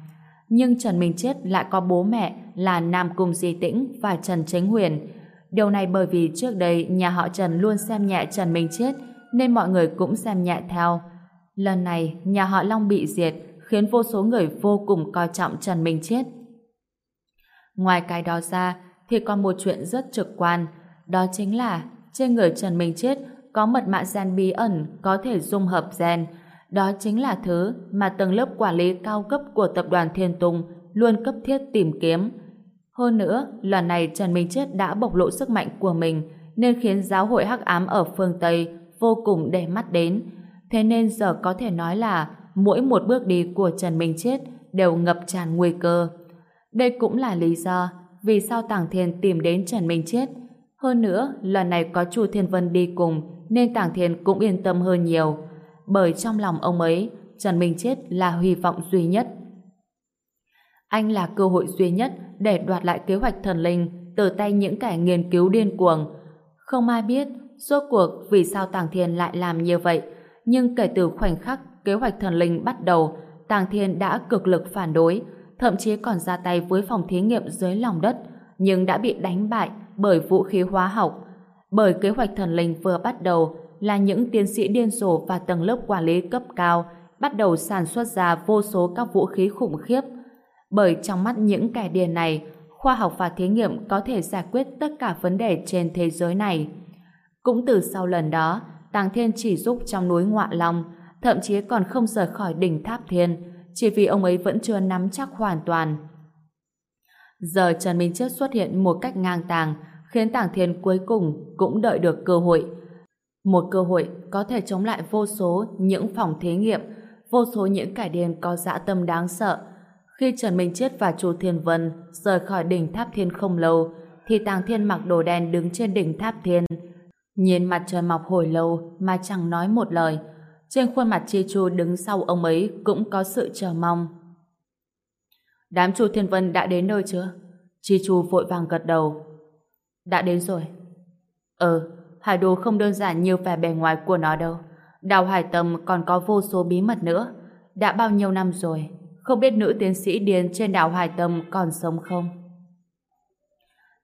Nhưng Trần Minh Chết lại có bố mẹ là Nam Cung Di Tĩnh và Trần Chính Huyền, Điều này bởi vì trước đây nhà họ Trần luôn xem nhẹ Trần Minh Chết nên mọi người cũng xem nhẹ theo. Lần này nhà họ Long bị diệt khiến vô số người vô cùng coi trọng Trần Minh Chết. Ngoài cái đó ra thì còn một chuyện rất trực quan đó chính là trên người Trần Minh Chết có mật mã gen bí ẩn có thể dung hợp gen. Đó chính là thứ mà tầng lớp quản lý cao cấp của tập đoàn Thiên Tùng luôn cấp thiết tìm kiếm. Hơn nữa, lần này Trần Minh Chết đã bộc lộ sức mạnh của mình nên khiến giáo hội hắc ám ở phương Tây vô cùng để mắt đến. Thế nên giờ có thể nói là mỗi một bước đi của Trần Minh Chết đều ngập tràn nguy cơ. Đây cũng là lý do vì sao Tàng Thiên tìm đến Trần Minh Chết. Hơn nữa, lần này có Chu Thiên Vân đi cùng nên Tàng Thiên cũng yên tâm hơn nhiều. Bởi trong lòng ông ấy, Trần Minh Chết là hy vọng duy nhất. Anh là cơ hội duy nhất để đoạt lại kế hoạch thần linh từ tay những kẻ nghiên cứu điên cuồng. Không ai biết rốt cuộc vì sao Tàng Thiên lại làm như vậy, nhưng kể từ khoảnh khắc kế hoạch thần linh bắt đầu, Tàng Thiên đã cực lực phản đối, thậm chí còn ra tay với phòng thí nghiệm dưới lòng đất, nhưng đã bị đánh bại bởi vũ khí hóa học. Bởi kế hoạch thần linh vừa bắt đầu là những tiến sĩ điên rồ và tầng lớp quản lý cấp cao bắt đầu sản xuất ra vô số các vũ khí khủng khiếp bởi trong mắt những kẻ điên này, khoa học và thí nghiệm có thể giải quyết tất cả vấn đề trên thế giới này. Cũng từ sau lần đó, Tàng Thiên chỉ giúp trong núi Ngoạ Long, thậm chí còn không rời khỏi đỉnh Tháp Thiên, chỉ vì ông ấy vẫn chưa nắm chắc hoàn toàn. Giờ Trần Minh Chết xuất hiện một cách ngang tàng, khiến Tàng Thiên cuối cùng cũng đợi được cơ hội. Một cơ hội có thể chống lại vô số những phòng thí nghiệm, vô số những cải điên có dã tâm đáng sợ, khi Trần Minh Chết và Chu Thiên Vân rời khỏi đỉnh Tháp Thiên không lâu, thì Tàng Thiên mặc đồ đen đứng trên đỉnh Tháp Thiên. Nhìn mặt trời mọc hồi lâu mà chẳng nói một lời. Trên khuôn mặt Chi Chu đứng sau ông ấy cũng có sự chờ mong. Đám Chu Thiên Vân đã đến nơi chưa? Chi Chu vội vàng gật đầu. Đã đến rồi. Ừ, Hải đồ không đơn giản như vẻ bề ngoài của nó đâu. Đào Hải Tâm còn có vô số bí mật nữa. Đã bao nhiêu năm rồi, không biết nữ tiến sĩ điền trên đảo Hải Tâm còn sống không?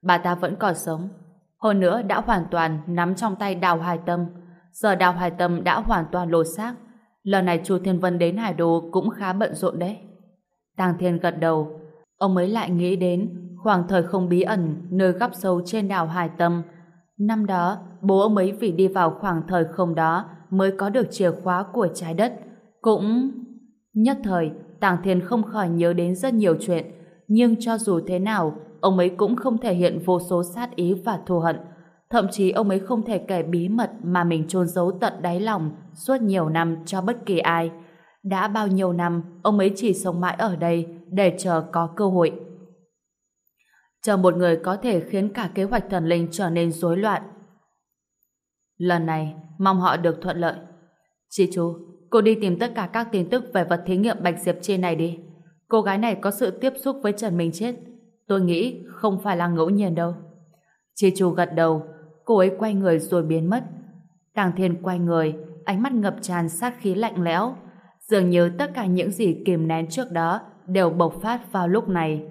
Bà ta vẫn còn sống. Hơn nữa đã hoàn toàn nắm trong tay đào Hải Tâm. Giờ đào Hoài Tâm đã hoàn toàn lột xác. Lần này chu Thiên Vân đến Hải Đồ cũng khá bận rộn đấy. Tàng Thiên gật đầu. Ông ấy lại nghĩ đến khoảng thời không bí ẩn nơi góc sâu trên đảo Hải Tâm. Năm đó, bố ông ấy vì đi vào khoảng thời không đó mới có được chìa khóa của trái đất. Cũng... Nhất thời, Tàng Thiên không khỏi nhớ đến rất nhiều chuyện. Nhưng cho dù thế nào, ông ấy cũng không thể hiện vô số sát ý và thù hận. Thậm chí ông ấy không thể kể bí mật mà mình chôn giấu tận đáy lòng suốt nhiều năm cho bất kỳ ai. Đã bao nhiêu năm, ông ấy chỉ sống mãi ở đây để chờ có cơ hội. Chờ một người có thể khiến cả kế hoạch thần linh trở nên rối loạn. Lần này, mong họ được thuận lợi. Chị chú, cô đi tìm tất cả các tin tức về vật thí nghiệm Bạch Diệp trên này đi. Cô gái này có sự tiếp xúc với Trần Minh Chết. Tôi nghĩ không phải là ngẫu nhiên đâu. Chị chú gật đầu, cô ấy quay người rồi biến mất. Tàng Thiên quay người, ánh mắt ngập tràn sát khí lạnh lẽo. Dường như tất cả những gì kìm nén trước đó đều bộc phát vào lúc này.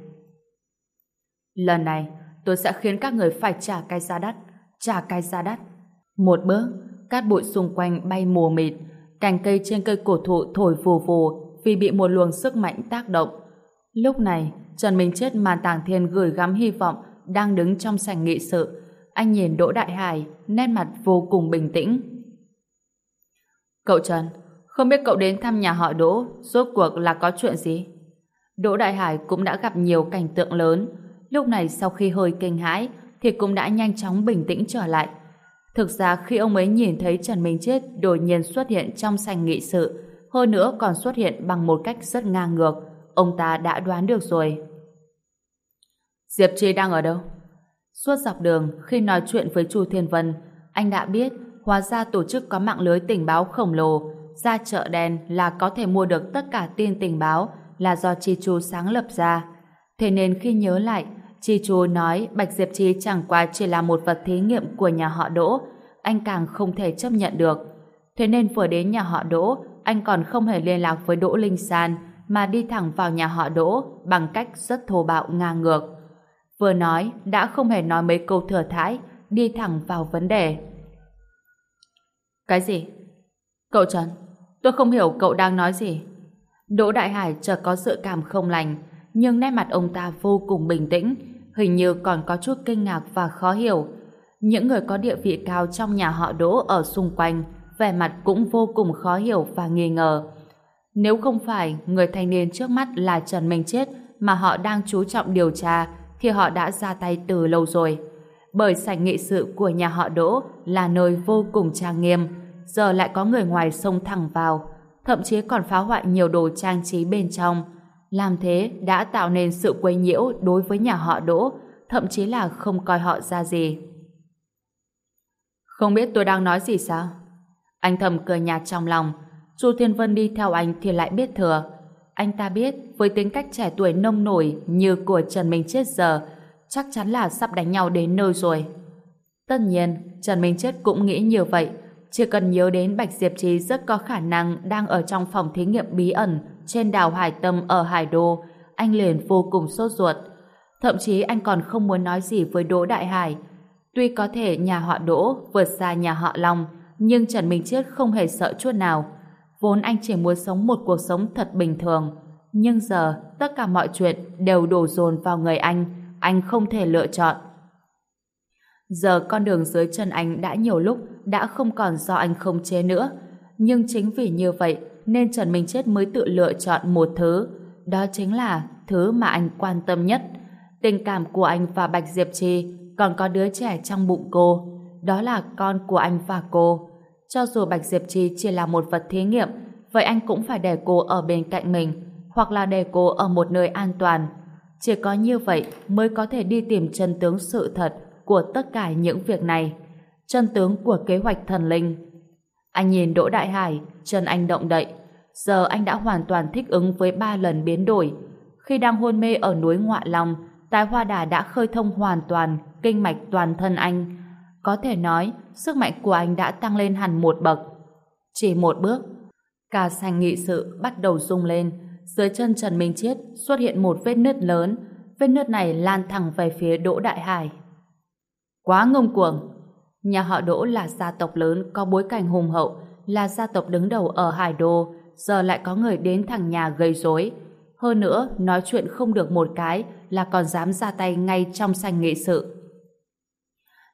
Lần này, tôi sẽ khiến các người phải trả cái giá đắt, trả cái giá đắt. Một bước, cát bụi xung quanh bay mù mịt, cành cây trên cây cổ thụ thổi vù vù vì bị một luồng sức mạnh tác động. Lúc này, Trần Minh Chết mà Tàng Thiên gửi gắm hy vọng đang đứng trong sảnh nghị sự. Anh nhìn Đỗ Đại Hải, nét mặt vô cùng bình tĩnh. Cậu Trần, không biết cậu đến thăm nhà họ Đỗ, rốt cuộc là có chuyện gì? Đỗ Đại Hải cũng đã gặp nhiều cảnh tượng lớn, lúc này sau khi hơi kinh hãi thì cũng đã nhanh chóng bình tĩnh trở lại. Thực ra khi ông ấy nhìn thấy Trần Minh Chết đột nhiên xuất hiện trong sảnh nghị sự, hơn nữa còn xuất hiện bằng một cách rất ngang ngược, ông ta đã đoán được rồi. Diệp Trì đang ở đâu? Suốt dọc đường, khi nói chuyện với Chu Thiên Vân, anh đã biết hóa ra tổ chức có mạng lưới tình báo khổng lồ, ra chợ đen là có thể mua được tất cả tin tình báo là do Chi Chu sáng lập ra. Thế nên khi nhớ lại, Chi Chu nói Bạch Diệp Chi chẳng qua chỉ là một vật thí nghiệm của nhà họ Đỗ, anh càng không thể chấp nhận được. Thế nên vừa đến nhà họ Đỗ, anh còn không hề liên lạc với Đỗ Linh San, mà đi thẳng vào nhà họ Đỗ bằng cách rất thô bạo ngang ngược. Vừa nói, đã không hề nói mấy câu thừa thãi, đi thẳng vào vấn đề. Cái gì? Cậu Trần, tôi không hiểu cậu đang nói gì. Đỗ Đại Hải chợt có sự cảm không lành, nhưng nét mặt ông ta vô cùng bình tĩnh, hình như còn có chút kinh ngạc và khó hiểu. Những người có địa vị cao trong nhà họ Đỗ ở xung quanh, vẻ mặt cũng vô cùng khó hiểu và nghi ngờ. Nếu không phải người thanh niên trước mắt là Trần Minh Chết mà họ đang chú trọng điều tra, thì họ đã ra tay từ lâu rồi. Bởi sảnh nghị sự của nhà họ Đỗ là nơi vô cùng trang nghiêm, giờ lại có người ngoài xông thẳng vào, thậm chí còn phá hoại nhiều đồ trang trí bên trong. Làm thế đã tạo nên sự quấy nhiễu đối với nhà họ Đỗ, thậm chí là không coi họ ra gì. Không biết tôi đang nói gì sao? Anh thầm cười nhạt trong lòng. Chu Thiên Vân đi theo anh thì lại biết thừa. Anh ta biết với tính cách trẻ tuổi nông nổi như của Trần Minh Chết giờ, chắc chắn là sắp đánh nhau đến nơi rồi. Tất nhiên, Trần Minh Chết cũng nghĩ như vậy. Chỉ cần nhớ đến Bạch Diệp Trí rất có khả năng đang ở trong phòng thí nghiệm bí ẩn trên đảo Hải Tâm ở Hải Đô, anh liền vô cùng sốt ruột. Thậm chí anh còn không muốn nói gì với Đỗ Đại Hải. Tuy có thể nhà họ Đỗ vượt xa nhà họ Long, nhưng Trần Minh Chết không hề sợ chút nào. Vốn anh chỉ muốn sống một cuộc sống thật bình thường. Nhưng giờ, tất cả mọi chuyện đều đổ dồn vào người anh. Anh không thể lựa chọn. Giờ con đường dưới chân anh đã nhiều lúc đã không còn do anh không chế nữa. Nhưng chính vì như vậy nên Trần Minh Chết mới tự lựa chọn một thứ. Đó chính là thứ mà anh quan tâm nhất. Tình cảm của anh và Bạch Diệp Trì còn có đứa trẻ trong bụng cô. Đó là con của anh và cô. Cho dù Bạch Diệp Trì chỉ là một vật thí nghiệm, vậy anh cũng phải để cô ở bên cạnh mình, hoặc là để cô ở một nơi an toàn. Chỉ có như vậy mới có thể đi tìm chân tướng sự thật của tất cả những việc này. Chân tướng của kế hoạch thần linh. Anh nhìn Đỗ Đại Hải, chân anh động đậy. Giờ anh đã hoàn toàn thích ứng với ba lần biến đổi. Khi đang hôn mê ở núi Ngoạ Long, tài hoa đà đã khơi thông hoàn toàn kinh mạch toàn thân anh có thể nói sức mạnh của anh đã tăng lên hẳn một bậc. Chỉ một bước, cả sành nghị sự bắt đầu rung lên, dưới chân Trần Minh Chiết xuất hiện một vết nứt lớn, vết nứt này lan thẳng về phía Đỗ Đại Hải. Quá ngông cuồng! Nhà họ Đỗ là gia tộc lớn có bối cảnh hùng hậu, là gia tộc đứng đầu ở Hải Đô, giờ lại có người đến thẳng nhà gây rối. Hơn nữa, nói chuyện không được một cái là còn dám ra tay ngay trong sành nghị sự.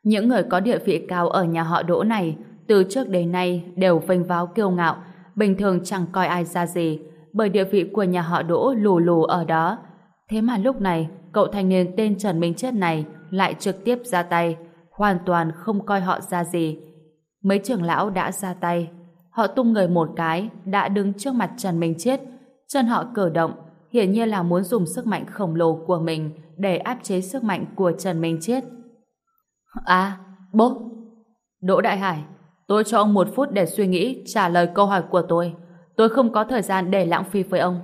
Những người có địa vị cao ở nhà họ Đỗ này từ trước đến nay đều vênh váo kiêu ngạo, bình thường chẳng coi ai ra gì, bởi địa vị của nhà họ Đỗ lù lù ở đó. Thế mà lúc này, cậu thanh niên tên Trần Minh Chết này lại trực tiếp ra tay, hoàn toàn không coi họ ra gì. Mấy trưởng lão đã ra tay, họ tung người một cái, đã đứng trước mặt Trần Minh Chết, chân họ cử động, hiển nhiên là muốn dùng sức mạnh khổng lồ của mình để áp chế sức mạnh của Trần Minh Chết. À, bố! Đỗ Đại Hải, tôi cho ông một phút để suy nghĩ trả lời câu hỏi của tôi. Tôi không có thời gian để lãng phí với ông.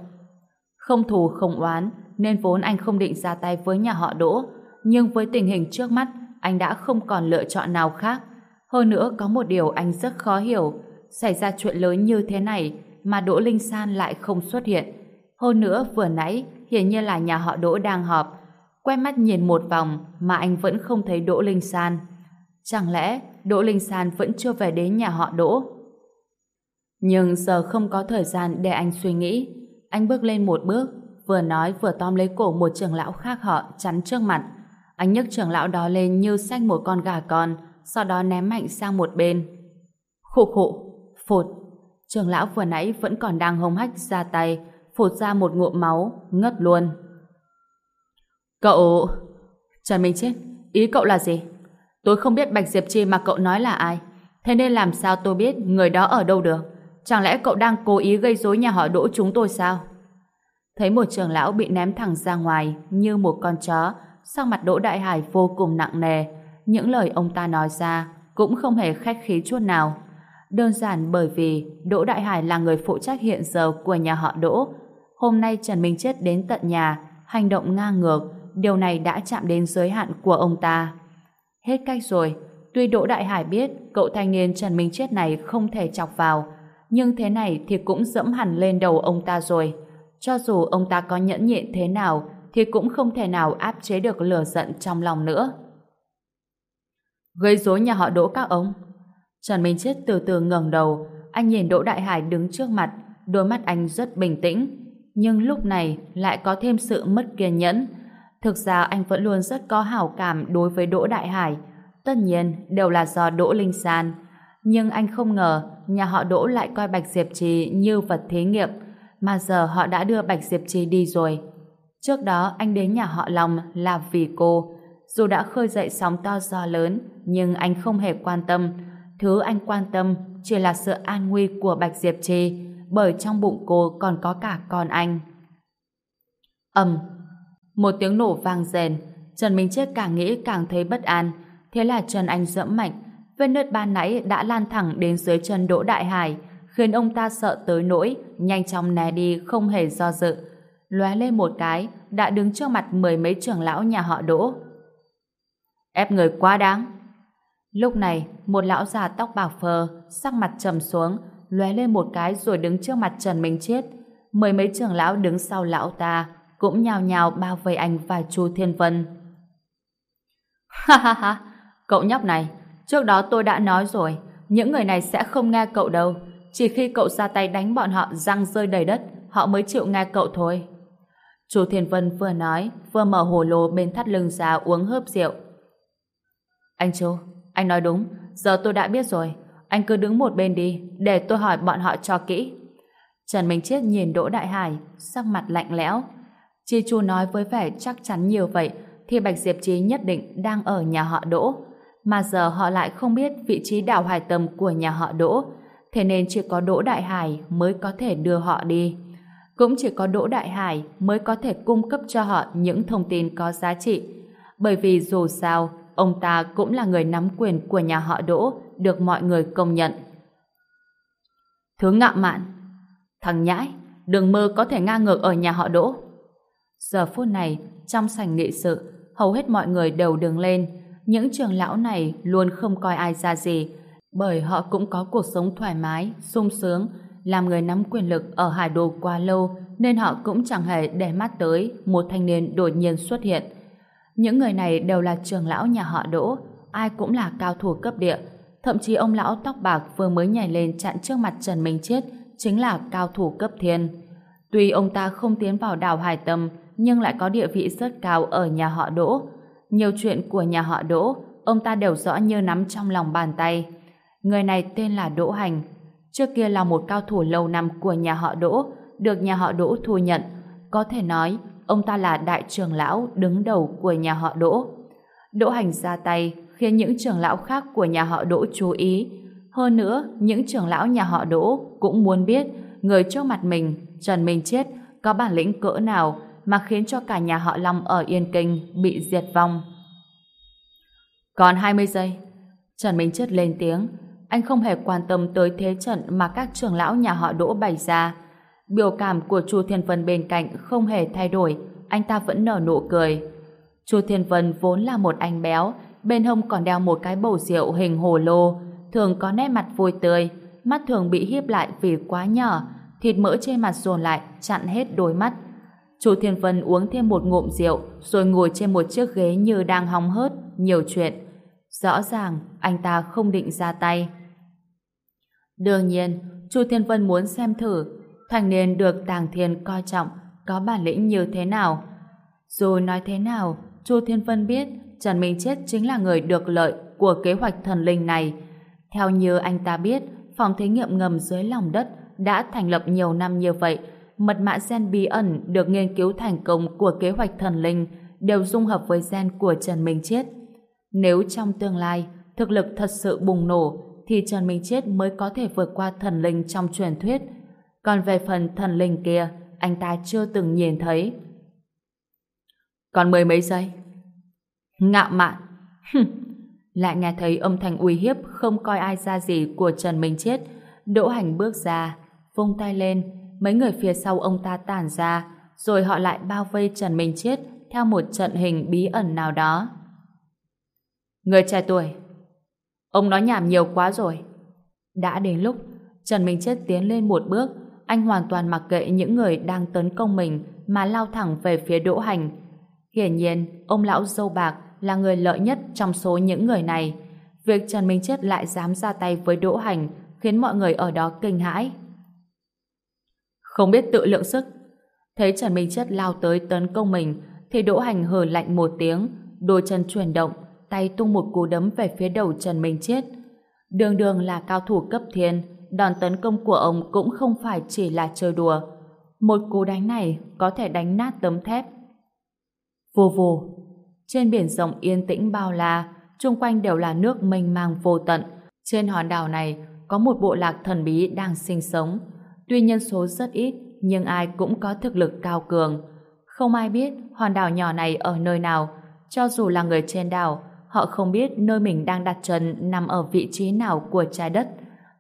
Không thù không oán, nên vốn anh không định ra tay với nhà họ Đỗ, nhưng với tình hình trước mắt, anh đã không còn lựa chọn nào khác. Hơn nữa có một điều anh rất khó hiểu, xảy ra chuyện lớn như thế này mà Đỗ Linh San lại không xuất hiện. Hơn nữa vừa nãy, hiển nhiên là nhà họ Đỗ đang họp, quay mắt nhìn một vòng mà anh vẫn không thấy Đỗ Linh San. Chẳng lẽ Đỗ Linh San vẫn chưa về đến nhà họ Đỗ? Nhưng giờ không có thời gian để anh suy nghĩ. Anh bước lên một bước, vừa nói vừa tóm lấy cổ một trưởng lão khác họ chắn trước mặt. Anh nhấc trưởng lão đó lên như xanh một con gà con, sau đó ném mạnh sang một bên. Khụ khụ, phụt. Trưởng lão vừa nãy vẫn còn đang hông hách ra tay, phụt ra một ngụm máu, ngất luôn. Cậu... Trần Minh Chết, ý cậu là gì? Tôi không biết Bạch Diệp Chi mà cậu nói là ai. Thế nên làm sao tôi biết người đó ở đâu được? Chẳng lẽ cậu đang cố ý gây rối nhà họ đỗ chúng tôi sao? Thấy một trưởng lão bị ném thẳng ra ngoài như một con chó, sang mặt Đỗ Đại Hải vô cùng nặng nề. Những lời ông ta nói ra cũng không hề khách khí chút nào. Đơn giản bởi vì Đỗ Đại Hải là người phụ trách hiện giờ của nhà họ Đỗ. Hôm nay Trần Minh Chết đến tận nhà, hành động ngang ngược, điều này đã chạm đến giới hạn của ông ta. Hết cách rồi, tuy Đỗ Đại Hải biết cậu thanh niên Trần Minh Chết này không thể chọc vào, nhưng thế này thì cũng dẫm hẳn lên đầu ông ta rồi. Cho dù ông ta có nhẫn nhịn thế nào thì cũng không thể nào áp chế được lửa giận trong lòng nữa. Gây rối nhà họ Đỗ các ông. Trần Minh Chết từ từ ngẩng đầu, anh nhìn Đỗ Đại Hải đứng trước mặt, đôi mắt anh rất bình tĩnh. Nhưng lúc này lại có thêm sự mất kiên nhẫn. Thực ra anh vẫn luôn rất có hảo cảm đối với Đỗ Đại Hải. Tất nhiên đều là do Đỗ Linh San. Nhưng anh không ngờ nhà họ Đỗ lại coi Bạch Diệp Trì như vật thí nghiệm, mà giờ họ đã đưa Bạch Diệp Trì đi rồi. Trước đó anh đến nhà họ Long là vì cô. Dù đã khơi dậy sóng to gió lớn, nhưng anh không hề quan tâm. Thứ anh quan tâm chỉ là sự an nguy của Bạch Diệp Trì, bởi trong bụng cô còn có cả con anh. ầm, một tiếng nổ vang rền, Trần Minh Chết càng nghĩ càng thấy bất an. Thế là Trần Anh dẫm mạnh, vết nứt ban nãy đã lan thẳng đến dưới chân Đỗ Đại Hải, khiến ông ta sợ tới nỗi, nhanh chóng né đi không hề do dự. Lóe lên một cái, đã đứng trước mặt mười mấy trưởng lão nhà họ Đỗ. Ép người quá đáng. Lúc này, một lão già tóc bạc phơ, sắc mặt trầm xuống, lóe lên một cái rồi đứng trước mặt Trần Minh Chết. Mười mấy trưởng lão đứng sau lão ta, cũng nhào nhào bao vây anh và Chu Thiên Vân. Ha ha ha, cậu nhóc này, trước đó tôi đã nói rồi, những người này sẽ không nghe cậu đâu, chỉ khi cậu ra tay đánh bọn họ răng rơi đầy đất, họ mới chịu nghe cậu thôi. Chu Thiên Vân vừa nói, vừa mở hồ lô bên thắt lưng ra uống hớp rượu. Anh Chu, anh nói đúng, giờ tôi đã biết rồi, anh cứ đứng một bên đi, để tôi hỏi bọn họ cho kỹ. Trần Minh Chết nhìn Đỗ Đại Hải, sắc mặt lạnh lẽo. Chi Chu nói với vẻ chắc chắn nhiều vậy, thì Bạch Diệp Trí nhất định đang ở nhà họ Đỗ. Mà giờ họ lại không biết vị trí đảo hải tầm của nhà họ Đỗ, thế nên chỉ có Đỗ Đại Hải mới có thể đưa họ đi. Cũng chỉ có Đỗ Đại Hải mới có thể cung cấp cho họ những thông tin có giá trị. Bởi vì dù sao, ông ta cũng là người nắm quyền của nhà họ Đỗ, được mọi người công nhận. Thứ ngạo mạn, thằng nhãi, đừng mơ có thể ngang ngược ở nhà họ Đỗ. Giờ phút này, trong sảnh nghị sự, hầu hết mọi người đều đứng lên. những trưởng lão này luôn không coi ai ra gì, bởi họ cũng có cuộc sống thoải mái, sung sướng, làm người nắm quyền lực ở Hải Đồ quá lâu nên họ cũng chẳng hề để mắt tới một thanh niên đột nhiên xuất hiện. Những người này đều là trưởng lão nhà họ Đỗ, ai cũng là cao thủ cấp địa. Thậm chí ông lão tóc bạc vừa mới nhảy lên chặn trước mặt Trần Minh Chết chính là cao thủ cấp thiên. Tuy ông ta không tiến vào đảo Hải Tâm nhưng lại có địa vị rất cao ở nhà họ Đỗ. Nhiều chuyện của nhà họ Đỗ ông ta đều rõ như nắm trong lòng bàn tay. Người này tên là Đỗ Hành. Trước kia là một cao thủ lâu năm của nhà họ Đỗ, được nhà họ Đỗ thu nhận. Có thể nói, ông ta là đại trưởng lão đứng đầu của nhà họ Đỗ. Đỗ Hành ra tay khiến những trưởng lão khác của nhà họ Đỗ chú ý. Hơn nữa, những trưởng lão nhà họ Đỗ cũng muốn biết người trước mặt mình, Trần Minh Chết, có bản lĩnh cỡ nào mà khiến cho cả nhà họ Long ở Yên Kinh bị diệt vong. Còn 20 giây. Trần Minh chất lên tiếng. Anh không hề quan tâm tới thế trận mà các trưởng lão nhà họ Đỗ bày ra. Biểu cảm của Chu Thiên Vân bên cạnh không hề thay đổi. Anh ta vẫn nở nụ cười. Chu Thiên Vân vốn là một anh béo, bên hông còn đeo một cái bầu rượu hình hồ lô, thường có nét mặt vui tươi, mắt thường bị hiếp lại vì quá nhỏ, thịt mỡ trên mặt dồn lại, chặn hết đôi mắt. Chu Thiên Vân uống thêm một ngụm rượu, rồi ngồi trên một chiếc ghế như đang hóng hớt, nhiều chuyện. Rõ ràng, anh ta không định ra tay. Đương nhiên, Chu Thiên Vân muốn xem thử thành niên được Tàng Thiên coi trọng có bản lĩnh như thế nào. Dù nói thế nào, Chu Thiên Vân biết Trần Minh Chết chính là người được lợi của kế hoạch thần linh này. Theo như anh ta biết, phòng thí nghiệm ngầm dưới lòng đất đã thành lập nhiều năm như vậy, mật mã gen bí ẩn được nghiên cứu thành công của kế hoạch thần linh đều dung hợp với gen của Trần Minh Chết. Nếu trong tương lai thực lực thật sự bùng nổ thì Trần Minh Chết mới có thể vượt qua thần linh trong truyền thuyết. Còn về phần thần linh kia, anh ta chưa từng nhìn thấy. Còn mười mấy giây. Ngạo mạn. Lại nghe thấy âm thanh uy hiếp không coi ai ra gì của Trần Minh Chết. Đỗ Hành bước ra, vung tay lên, mấy người phía sau ông ta tản ra, rồi họ lại bao vây Trần Minh Chết theo một trận hình bí ẩn nào đó. Người trẻ tuổi, ông nói nhảm nhiều quá rồi. Đã đến lúc, Trần Minh Chết tiến lên một bước, anh hoàn toàn mặc kệ những người đang tấn công mình mà lao thẳng về phía Đỗ Hành. Hiển nhiên, ông lão dâu bạc là người lợi nhất trong số những người này. Việc Trần Minh Chết lại dám ra tay với Đỗ Hành khiến mọi người ở đó kinh hãi. Không biết tự lượng sức. Thấy Trần Minh Chất lao tới tấn công mình thì Đỗ Hành hờ lạnh một tiếng, đôi chân chuyển động, tay tung một cú đấm về phía đầu Trần Minh Chết. Đường đường là cao thủ cấp thiên, đòn tấn công của ông cũng không phải chỉ là chơi đùa. Một cú đánh này có thể đánh nát tấm thép. Vô vô, trên biển rộng yên tĩnh bao la, chung quanh đều là nước mênh mang vô tận. Trên hòn đảo này có một bộ lạc thần bí đang sinh sống. Tuy nhân số rất ít, nhưng ai cũng có thực lực cao cường. Không ai biết hòn đảo nhỏ này ở nơi nào. Cho dù là người trên đảo, họ không biết nơi mình đang đặt chân nằm ở vị trí nào của trái đất.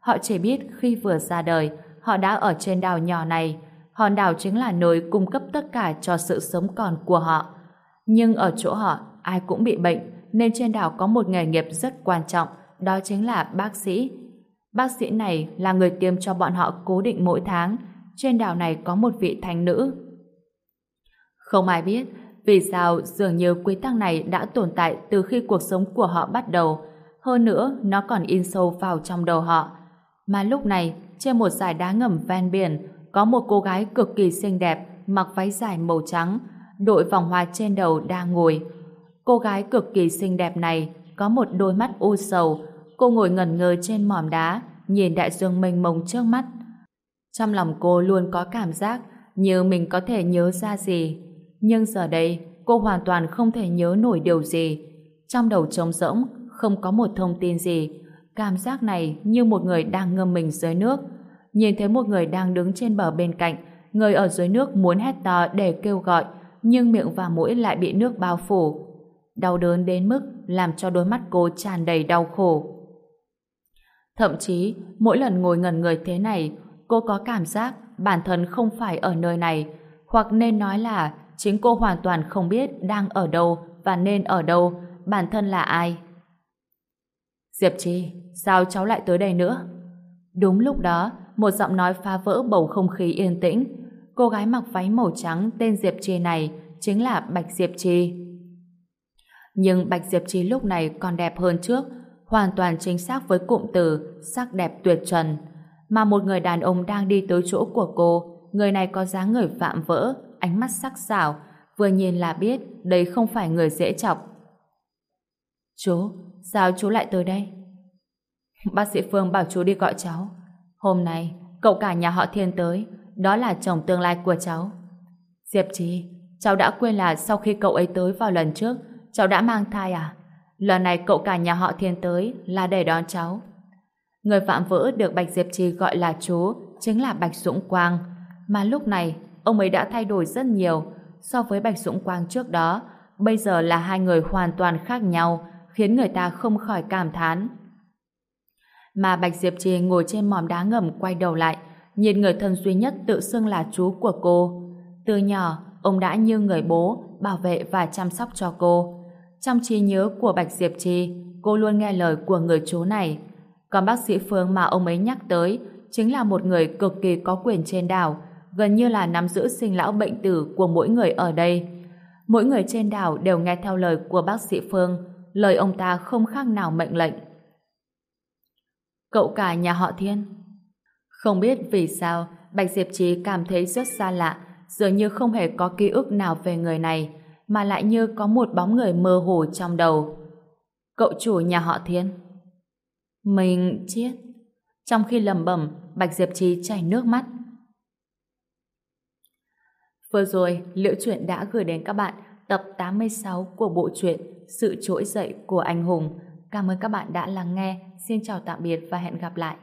Họ chỉ biết khi vừa ra đời, họ đã ở trên đảo nhỏ này. Hòn đảo chính là nơi cung cấp tất cả cho sự sống còn của họ. Nhưng ở chỗ họ, ai cũng bị bệnh, nên trên đảo có một nghề nghiệp rất quan trọng, đó chính là bác sĩ. Bác sĩ này là người tiêm cho bọn họ cố định mỗi tháng. Trên đảo này có một vị thánh nữ. Không ai biết vì sao dường như quy tắc này đã tồn tại từ khi cuộc sống của họ bắt đầu. Hơn nữa, nó còn in sâu vào trong đầu họ. Mà lúc này, trên một dải đá ngầm ven biển, có một cô gái cực kỳ xinh đẹp, mặc váy dài màu trắng, đội vòng hoa trên đầu đang ngồi. Cô gái cực kỳ xinh đẹp này có một đôi mắt u sầu, cô ngồi ngẩn ngơ trên mỏm đá, nhìn đại dương mênh mông trước mắt. Trong lòng cô luôn có cảm giác như mình có thể nhớ ra gì. Nhưng giờ đây, cô hoàn toàn không thể nhớ nổi điều gì. Trong đầu trống rỗng, không có một thông tin gì. Cảm giác này như một người đang ngâm mình dưới nước. Nhìn thấy một người đang đứng trên bờ bên cạnh, người ở dưới nước muốn hét to để kêu gọi, nhưng miệng và mũi lại bị nước bao phủ. Đau đớn đến mức làm cho đôi mắt cô tràn đầy đau khổ. Thậm chí, mỗi lần ngồi ngẩn người thế này, cô có cảm giác bản thân không phải ở nơi này, hoặc nên nói là chính cô hoàn toàn không biết đang ở đâu và nên ở đâu, bản thân là ai. Diệp Trì, sao cháu lại tới đây nữa? Đúng lúc đó, một giọng nói phá vỡ bầu không khí yên tĩnh. Cô gái mặc váy màu trắng tên Diệp Trì này chính là Bạch Diệp Trì. Nhưng Bạch Diệp Trì lúc này còn đẹp hơn trước, hoàn toàn chính xác với cụm từ sắc đẹp tuyệt trần. Mà một người đàn ông đang đi tới chỗ của cô, người này có dáng người vạm vỡ, ánh mắt sắc sảo, vừa nhìn là biết đây không phải người dễ chọc. Chú, sao chú lại tới đây? <laughs> Bác sĩ Phương bảo chú đi gọi cháu. Hôm nay, cậu cả nhà họ Thiên tới, đó là chồng tương lai của cháu. Diệp Trì, cháu đã quên là sau khi cậu ấy tới vào lần trước, cháu đã mang thai à? Lần này cậu cả nhà họ Thiên tới là để đón cháu. Người phạm vỡ được Bạch Diệp Trì gọi là chú chính là Bạch Dũng Quang. Mà lúc này, ông ấy đã thay đổi rất nhiều so với Bạch Dũng Quang trước đó. Bây giờ là hai người hoàn toàn khác nhau, khiến người ta không khỏi cảm thán. Mà Bạch Diệp Trì ngồi trên mỏm đá ngầm quay đầu lại, nhìn người thân duy nhất tự xưng là chú của cô. Từ nhỏ, ông đã như người bố, bảo vệ và chăm sóc cho cô. Trong trí nhớ của Bạch Diệp Trì, cô luôn nghe lời của người chú này. Còn bác sĩ Phương mà ông ấy nhắc tới chính là một người cực kỳ có quyền trên đảo, gần như là nắm giữ sinh lão bệnh tử của mỗi người ở đây. Mỗi người trên đảo đều nghe theo lời của bác sĩ Phương, lời ông ta không khác nào mệnh lệnh. Cậu cả nhà họ Thiên Không biết vì sao Bạch Diệp Trí cảm thấy rất xa lạ dường như không hề có ký ức nào về người này mà lại như có một bóng người mơ hồ trong đầu. Cậu chủ nhà họ Thiên Mình chết Trong khi lầm bẩm Bạch Diệp Trí chảy nước mắt Vừa rồi, Liễu Chuyện đã gửi đến các bạn tập 86 của bộ truyện Sự trỗi dậy của anh hùng. Cảm ơn các bạn đã lắng nghe. Xin chào tạm biệt và hẹn gặp lại.